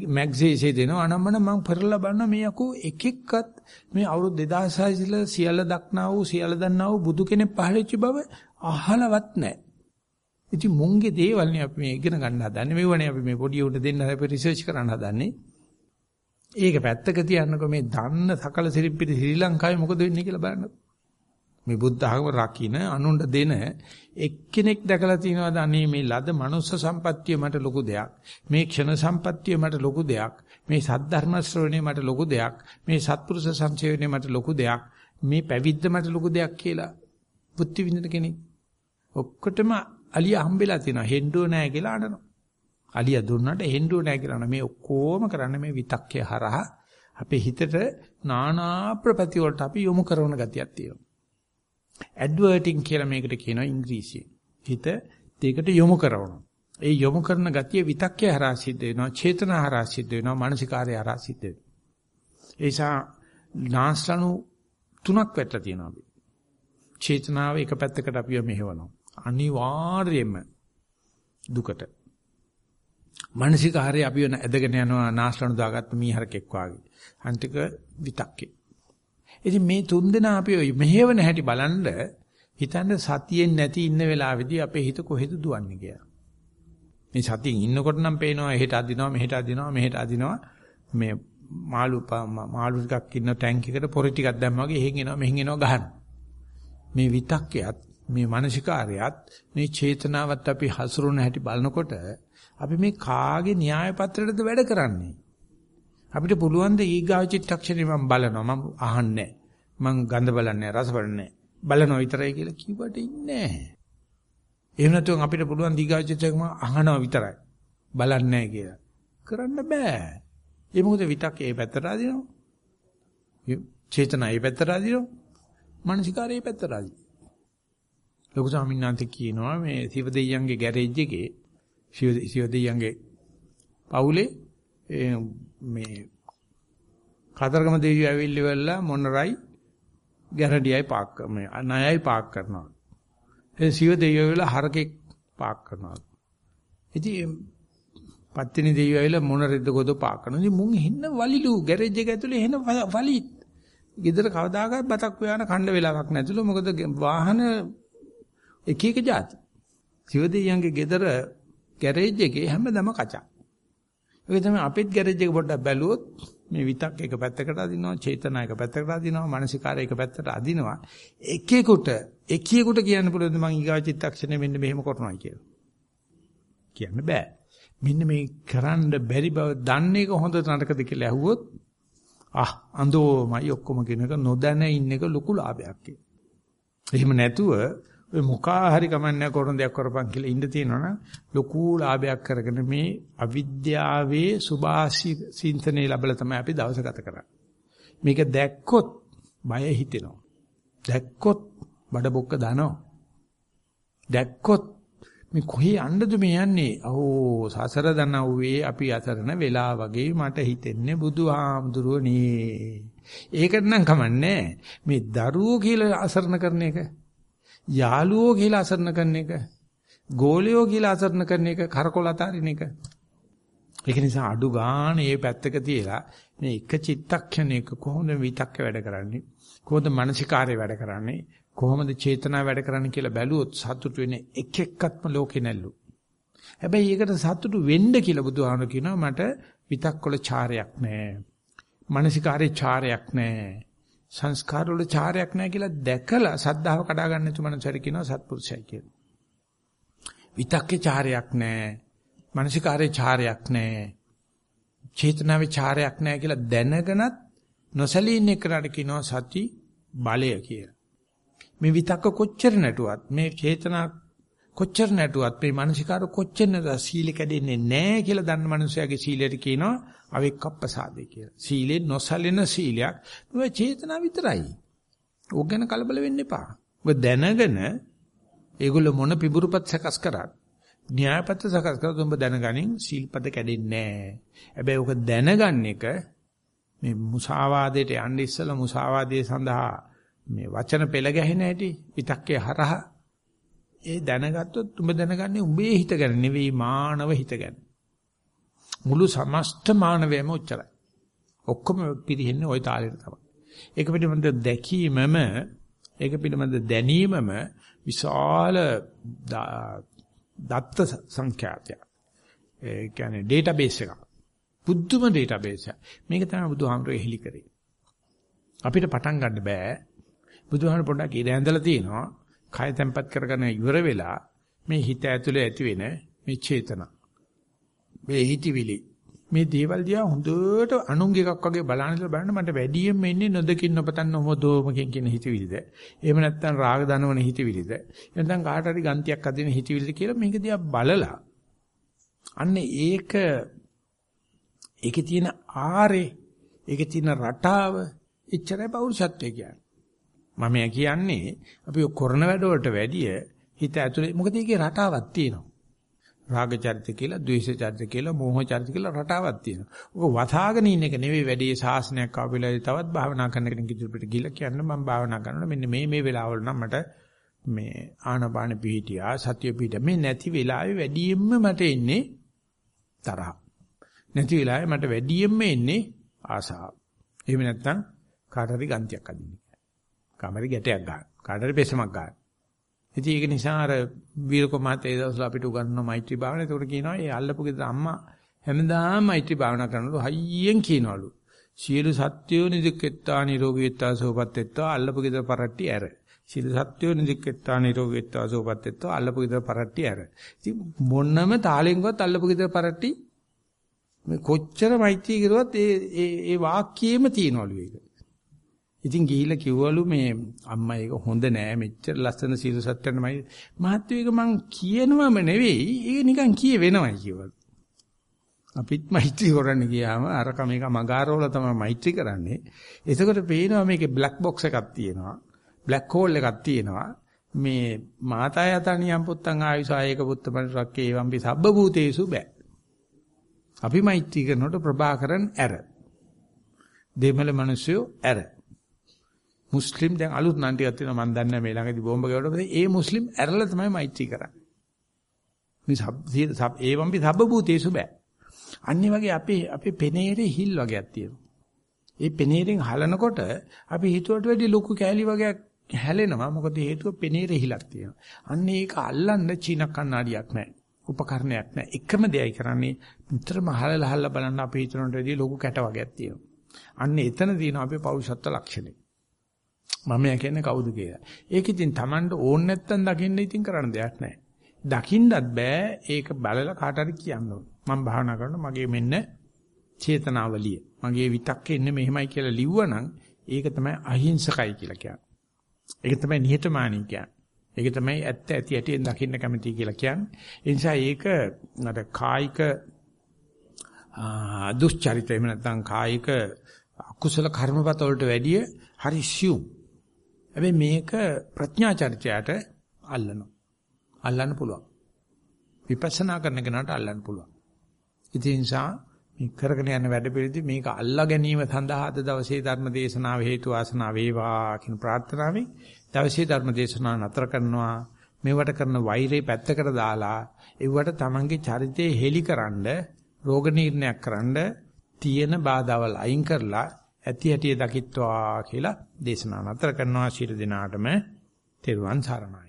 මැග්සීසේ දෙනවා අනම්මන මම පෙරලා බලන මේ අකෝ එක එක්කත් මේ අවුරුදු 2600 ඉඳලා සියල්ල දක්නා වූ සියල්ල දන්නා වූ බුදු කෙනෙක් පහළච්ච බව අහලවත් නැහැ. ඉතින් මුංගේ දේවල් නේ අපි මේ ඉගෙන ගන්න හදන්නේ. මේවනේ අපි මේ පොඩි උන්ට දෙන්න අපි රිසර්ච් කරන්න හදන්නේ. ඒක පැත්තක තියන්නකො මේ දන්න සකල සිරිප්පිට ශ්‍රී ලංකාවේ මොකද වෙන්නේ කියලා බලන්නකො. මේ බුද්ධ ආගම රකින්න අනුන්ට දෙන එක්කෙනෙක් දැකලා තියෙනවද අනේ මේ ලද මනුස්ස සම්පත්තිය මට ලොකු දෙයක් මේ ක්ෂණ සම්පත්තිය මට ලොකු දෙයක් මේ සද්ධර්ම ශ්‍රවණය මට ලොකු දෙයක් මේ සත්පුරුෂ සංසේවනය මට ලොකු දෙයක් මේ පැවිද්ද මට ලොකු දෙයක් කියලා බුද්ධ විඳින කෙනෙක්. ඔක්කොටම අලිය හම්බෙලා තියෙනවා හෙන්ඩෝ නැහැ කියලා අඬනවා. අලිය දුන්නට හෙන්ඩෝ නැහැ කියලා මේ ඔක්කොම කරන්නේ මේ විතක්කේ හරහා. අපේ හිතට නානා ප්‍රපති වලට අපි යොමු කරන ගතියක් තියෙනවා. ඇඩ්වර්ටිං කියලා මේකට කියනවා ඉංග්‍රීසියෙන්. හිත දෙයකට යොමු කරනවා. ඒ යොමු කරන ගතිය විතක්කේ හරහා සිද්ධ වෙනවා, චේතනා හරහා සිද්ධ වෙනවා, මානසිකාරය හරහා සිද්ධ වෙනවා. ඒ නිසා නාස්ලනු තුනක් වැටලා තියෙනවා අපි. චේතනාව එක පැත්තකට අපිව මෙහෙවනවා. අනිවාර්යයෙන්ම දුකට. මානසිකාරය අපිව ඇදගෙන යනවා නාස්ලනු දාගත්ත මීහරකෙක් වාගේ. අන්තික විතක්කේ. ඉතින් මේ තුන් දෙනා අපි මෙහෙවන හැටි බලන්ද හිතන්න සතියෙන් නැති ඉන්න වෙලාවේදී අපේ හිත කොහෙද දුවන්නේ කියලා. මේ සතියෙන් ඉන්නකොට නම් පේනවා එහෙට අදිනවා මෙහෙට අදිනවා මෙහෙට අදිනවා මේ මාළු මාළු ටිකක් ඉන්න ටැංක් එකට පොරි ටිකක් දැම්මා වගේ එහෙන් එනවා මෙහෙන් එනවා ගහන. මේ විතක්කයත් මේ මානසිකාරයත් මේ චේතනාවත් අපි හසුරුවන හැටි බලනකොට අපි මේ කාගේ න්‍යාය පත්‍රයටද වැඩ කරන්නේ? අපිට පුළුවන් ද ඊගාව චිත්තක්ෂණේ මම බලනවා මම අහන්නේ මම ගඳ බලන්නේ රස බලන්නේ බලනවා විතරයි කියලා කිව්වට ඉන්නේ නැහැ. එහෙම නැත්නම් අපිට පුළුවන් ඊගාව චිත්තක්ෂණ මම අහනවා විතරයි බලන්නේ නැහැ කියලා. කරන්න බෑ. ඒ මොකද විතක් ඒ පැත්තට ආදිනවා. චේතනා ඒ පැත්තට ආදිනවා. මානසිකාරය ඒ පැත්තට ආදිනවා. ලොකු ස්වාමීන් වහන්සේ කියනවා මේ සිව දෙයියන්ගේ ගෑරේජ් එකේ සිව දෙයියන්ගේ පවුලේ මේ කතරගම දෙවියෝ ඇවිල්ලි වෙලා මොනරයි ගැරඩියයි පාක් මේ ණයයි පාක් කරනවා. ඒ සිව දෙවියෝ වෙලා හරකෙක් පාක් කරනවා. ඉතින් පත්තිනි දෙවියෝ ඇවිල්ලා මොන රෙද්ද ගොඩ පාක් කරනවා. ඉතින් මුන් එන්න වලිලු ගෑරේජ් එක ඇතුලේ එන වලිත්. ගෙදර කවදාකවත් බතක් හොයන කණ්ඩ වෙලාවක් නැතුළු මොකද වාහන එක එක જાති. සිව දෙවියන්ගේ ගෙදර ගෑරේජ් එකේ හැමදම කචක්. ඒක තමයි අපිත් ගෑරේජ් එක පොඩ්ඩක් බැලුවොත් මේ විතක් එක පැත්තකට අදිනවා, චේතනා එක පැත්තකට අදිනවා, මානසිකාරය එක පැත්තකට අදිනවා. එකෙකුට එකියෙකුට කියන්න පුළුවන් මං ඊගා චිත්තක්ෂණය මෙන්න මෙහෙම කරනවා කියලා. කියන්න බෑ. මෙන්න මේ කරන්න බැරි බව දන්නේ එක හොඳ නරකද කියලා ඇහුවොත් ආ අඳෝමයි ඔක්කොම කෙනක නොදැන ඉන්න එක ලොකු ලාභයක් කියලා. එහෙම නැතුව ඔය මොකා හරි කමන්නේ කරන දෙයක් කරපන් කියලා ඉඳ තියෙනවනම් ලොකු ලාභයක් කරගෙන මේ අවිද්‍යාවේ සුභාසි සින්තනේ ලැබලා තමයි අපි දවස ගත කරන්නේ. මේක දැක්කොත් බය හිතෙනවා. දැක්කොත් බඩ බොක්ක දනවා. දැක්කොත් මේ කොහේ යන්නද මේ යන්නේ? අහෝ සසර දනව්වේ අපි අතරන වෙලා වගේ මට හිතෙන්නේ බුදුහාමුදුරුවනේ. ඒකට නම් කමන්නේ මේ දරුවෝ කියලා අසරණ කරන එක. යාළුවෝ කියලා අසරණ කරන එක, ගෝලියෝ කියලා අසරණ කරන එක, කරකොල අතාරින එක. ඒක නිසා අඩු ගන්න මේ පැත්තක තියලා මේ එක චිත්තක්ෂණයක කොහොමද විතක්ක වැඩ කරන්නේ? කොහොමද මානසිකාරය වැඩ කරන්නේ? කොහොමද චේතනා වැඩ කරන්නේ කියලා බැලුවොත් සතුට වෙන එක එක්කත්ම ලෝකේ නැල්ලු. හැබැයි ඒකට සතුටු වෙන්න කියලා බුදුහාමුදුරු කියනවා මට විතක්කොල චාරයක් නැහැ. මානසිකාරේ චාරයක් නැහැ. සංස්කාර වල චාරයක් නැහැ කියලා දැකලා සද්ධාව කඩා ගන්න තු මනසට කියනවා සත්පුරුෂයයි කියලා. විතක්කේ චාරයක් නැහැ. මානසිකාරේ චාරයක් නැහැ. චේතනාවේ චාරයක් නැහැ කියලා දැනගෙනත් නොසලී ඉන්න එකට කියනවා සති බලය කියලා. මේ විතක්ක කොච්චර නැටුවත් මේ චේතනා කොච්චර නැටුවත් මේ මානසිකාර කොච්චර නැද සීල කැඩෙන්නේ නැහැ කියලා දන්න මනුස්සයාගේ සීලයට කියනවා අවික්කප්පසාදේ කියලා. සීලේ නොසලින සීලයක්. මේ චේතනාව විතරයි. ඕක ගැන කලබල වෙන්න එපා. ඔබ දැනගෙන ඒගොල්ල මොන පිබුරුපත් සකස් කරත් න්‍යායපත්‍ය සකස් කරත් ඔබ දැනගනින් සීල්පද කැඩෙන්නේ නැහැ. හැබැයි ඔක දැනගන්න එක මේ මුසාවාදයට යන්න ඉස්සලා මුසාවාදයේ සඳහා මේ වචන පෙළ ගැහෙන හැටි පිටක්කේ හරහා ඒ දැනගත්තොත් උඹ දැනගන්නේ උඹේ හිත ගැන නෙවෙයි මානව හිත ගැන. මුළු සමස්ත මානවයම උච්චරයි. ඔක්කොම පිරිහෙන්නේ ওই තාලෙට තමයි. ඒක පිළිබඳ දැකීමම ඒක පිළිබඳ දැනීමම විශාල දත්ත සංඛ්‍යාතය. ඒ කියන්නේ ඩේටාබේස් එකක්. බුද්ධම ඩේටාබේස් එක. මේක තමයි බුදුහාමුදුරේ හෙලි කරේ. අපිට පටන් ගන්න බෑ. බුදුහාමුදුර පොඩ්ඩක් ඉර ඇඳලා තිනවා. කය තැම්පත් කරගෙන ඉවර වෙලා මේ හිත ඇතුලේ ඇති වෙන මේ චේතනා. මේ හිතවිලි. මේ දේවල් දිහා හොඳට අනුංග එකක් වගේ බලන්නලා බලන්න මට වැඩියෙන්ම එන්නේ නොදකින් නොපතන්න හොමදෝමකින් කියන හිතවිලිද. එහෙම නැත්නම් රාග දනවන හිතවිලිද. එහෙනම් කාට හරි ගන්තියක් අදින හිතවිලිද කියලා මේක දිහා බලලා අන්න ඒක ඒකේ තියෙන ආරේ ඒකේ තියෙන රටාව එච්චරයි පෞරුෂත්වය කියන්නේ. මම කියන්නේ අපි කරන වැඩවලට වැඩිය හිත ඇතුලේ මොකද ඒකේ රටාවක් තියෙනවා. රාග චරිත කියලා, ද්වේෂ චරිත කියලා, මෝහ චරිත කියලා රටාවක් තියෙනවා. ඔක වතාගෙන ඉන්න එක නෙවෙයි වැඩි ශාසනයක් ආපෙලා තවත් භාවනා කරන කෙනෙක් ඉදිරියට ගිහිල්ලා කියන්න මම භාවනා කරනකොට මෙන්න මේ මේ වෙලාවල නම් මට මේ ආනපාන පිහිටියා සතිය පිහිටියා මේ නැති වෙලාවේ වැඩියෙන්ම මට එන්නේ තරහ. නැති වෙලාවේ මට වැඩියෙන්ම එන්නේ ආසාව. එහෙම නැත්නම් කාට හරි ගන්තියක් අදින්න. කමරේ ගැටයක් ගන්න. කාට හරි පෙසමක් ගන්න. ඉතින් ඒක නිසා අර වීරකෝ මහත්තයා ඒ දවස්වල අපිට උගන්වන මෛත්‍රී භාවනාව. ඒකට කියනවා ඒ අල්ලපු ගෙදර අම්මා හැමදාම මෛත්‍රී භාවනා කරනකොට හයියෙන් කියනවලු. සියලු සත්‍යෝ නිදුක්කෙත්තා නිරෝගී වෙත්තා සෝපත් වෙත්තා අල්ලපු ගෙදර පරට්ටි ඇර. සියලු සත්‍යෝ නිදුක්කෙත්තා නිරෝගී වෙත්තා සෝපත් වෙත්තා අල්ලපු ගෙදර පරට්ටි ඇර. ඉතින් මොනම තාලෙන්වත් අල්ලපු ගෙදර පරට්ටි මේ කොච්චර මෛත්‍රී කරුවත් ඒ ඒ ඒ වාක්‍යෙම තියනවලු ඒක. ඉතින් ගිහිල්ලා කිව්වලු මේ අම්මා ඒක හොඳ නෑ මෙච්චර ලස්සන සීල සත්‍යන්නමයි මහත්වෝ ඒක මං කියනවම නෙවෙයි ඒක නිකන් කිය වෙනවයි කිව්වලු. අපිත් මෛත්‍රී කරන්න ගියාම අර කමේක මගාරවල තමයි මෛත්‍රී කරන්නේ. එතකොට පේනවා මේකේ බ්ලැක් බොක්ස් එකක් තියෙනවා. බ්ලැක් හෝල් එකක් තියෙනවා. මේ මාතා යතනියම් පුත්තං ආයුසායක පුත්තපන් රක්කේ වම්පි සබ්බ භූතේසු බෑ. අපි මෛත්‍රී කරනකොට ප්‍රභාකරන් ඇර. දෙමළ මිනිස්සු ඇර. මුස්ලිම් දැන් අලුත් නම් ටිකක් තියෙනවා මම දන්නේ මේ ළඟදී බෝම්බ ගැවුවට ඒ මුස්ලිම් ඇරලා තමයි මෛත්‍රී කරන්නේ. මේ සබ් ඒවම්පි සබ්බූතේසු බෑ. අනිත් වගේ අපේ අපේ පෙනේරේ හිල් වගේක් තියෙනවා. ඒ පෙනේරෙන් හලනකොට අපි හිතුවට වැඩි ලොකු කෑලි වගේක් හැලෙනවා. මොකද හේතුව පෙනේරේ හිලක් තියෙනවා. අන්න ඒක අල්ලන්න චීන කන්නාඩියක් නැහැ. උපකරණයක් නැහැ. එකම දෙයයි කරන්නේ නිතරම හලලා හලලා බලන්න අපි හිතනට වැඩි ලොකු කැට වගේක් තියෙනවා. අන්න එතන තියෙනවා අපේ පෞරුෂත්ව ලක්ෂණේ. මම කියන්නේ කවුද කියලා. ඒක ඉතින් Tamanට ඕන නැත්තම් දකින්න ඉතින් කරන්න දෙයක් නැහැ. දකින්නත් බෑ ඒක බලලා කාට හරි කියන්න ඕන. මම භාවනා කරනකොට මගේ මෙන්න චේතනාවලිය. මගේ විතක්කේ ඉන්නේ මෙහෙමයි කියලා ලිව්වනම් ඒක තමයි අහිංසකයි කියලා කියන්නේ. ඒක තමයි නිහතමානී කියන්නේ. ඒක තමයි ඇත්ත ඇති ඇටියෙන් දකින්න කැමති කියලා කියන්නේ. ඒ නිසා ඒක අර කායික දුස්චරිත එහෙම නැත්නම් කායික අකුසල කර්මපත වලට වැඩිය හරි සියුම් හැබැයි මේක ප්‍රඥා චර්චයට අල්ලනවා. අල්ලන්න පුළුවන්. විපස්සනා කරන කෙනාට අල්ලන්න පුළුවන්. ඉතින් නිසා මේ කරගෙන යන වැඩ පිළිදි මේක අල්ලා ගැනීම සඳහා අද දවසේ ධර්ම දේශනාව හේතු වාසනා වේවා කියන ප්‍රාර්ථනාවෙන් දවසේ ධර්ම දේශනාව නතර කරනවා. මේවට කරන වෛරේ පැත්තකට දාලා ඒවට තමන්ගේ චරිතය හෙලිකරනද රෝග නිర్ణයක් කරන්න තියෙන බාධාවල් අයින් කරලා ඇති හැටි දකිත්වා කියලා දේශනා නතර කරනවා. ශිර දිනාටම තෙරුවන් සරණයි.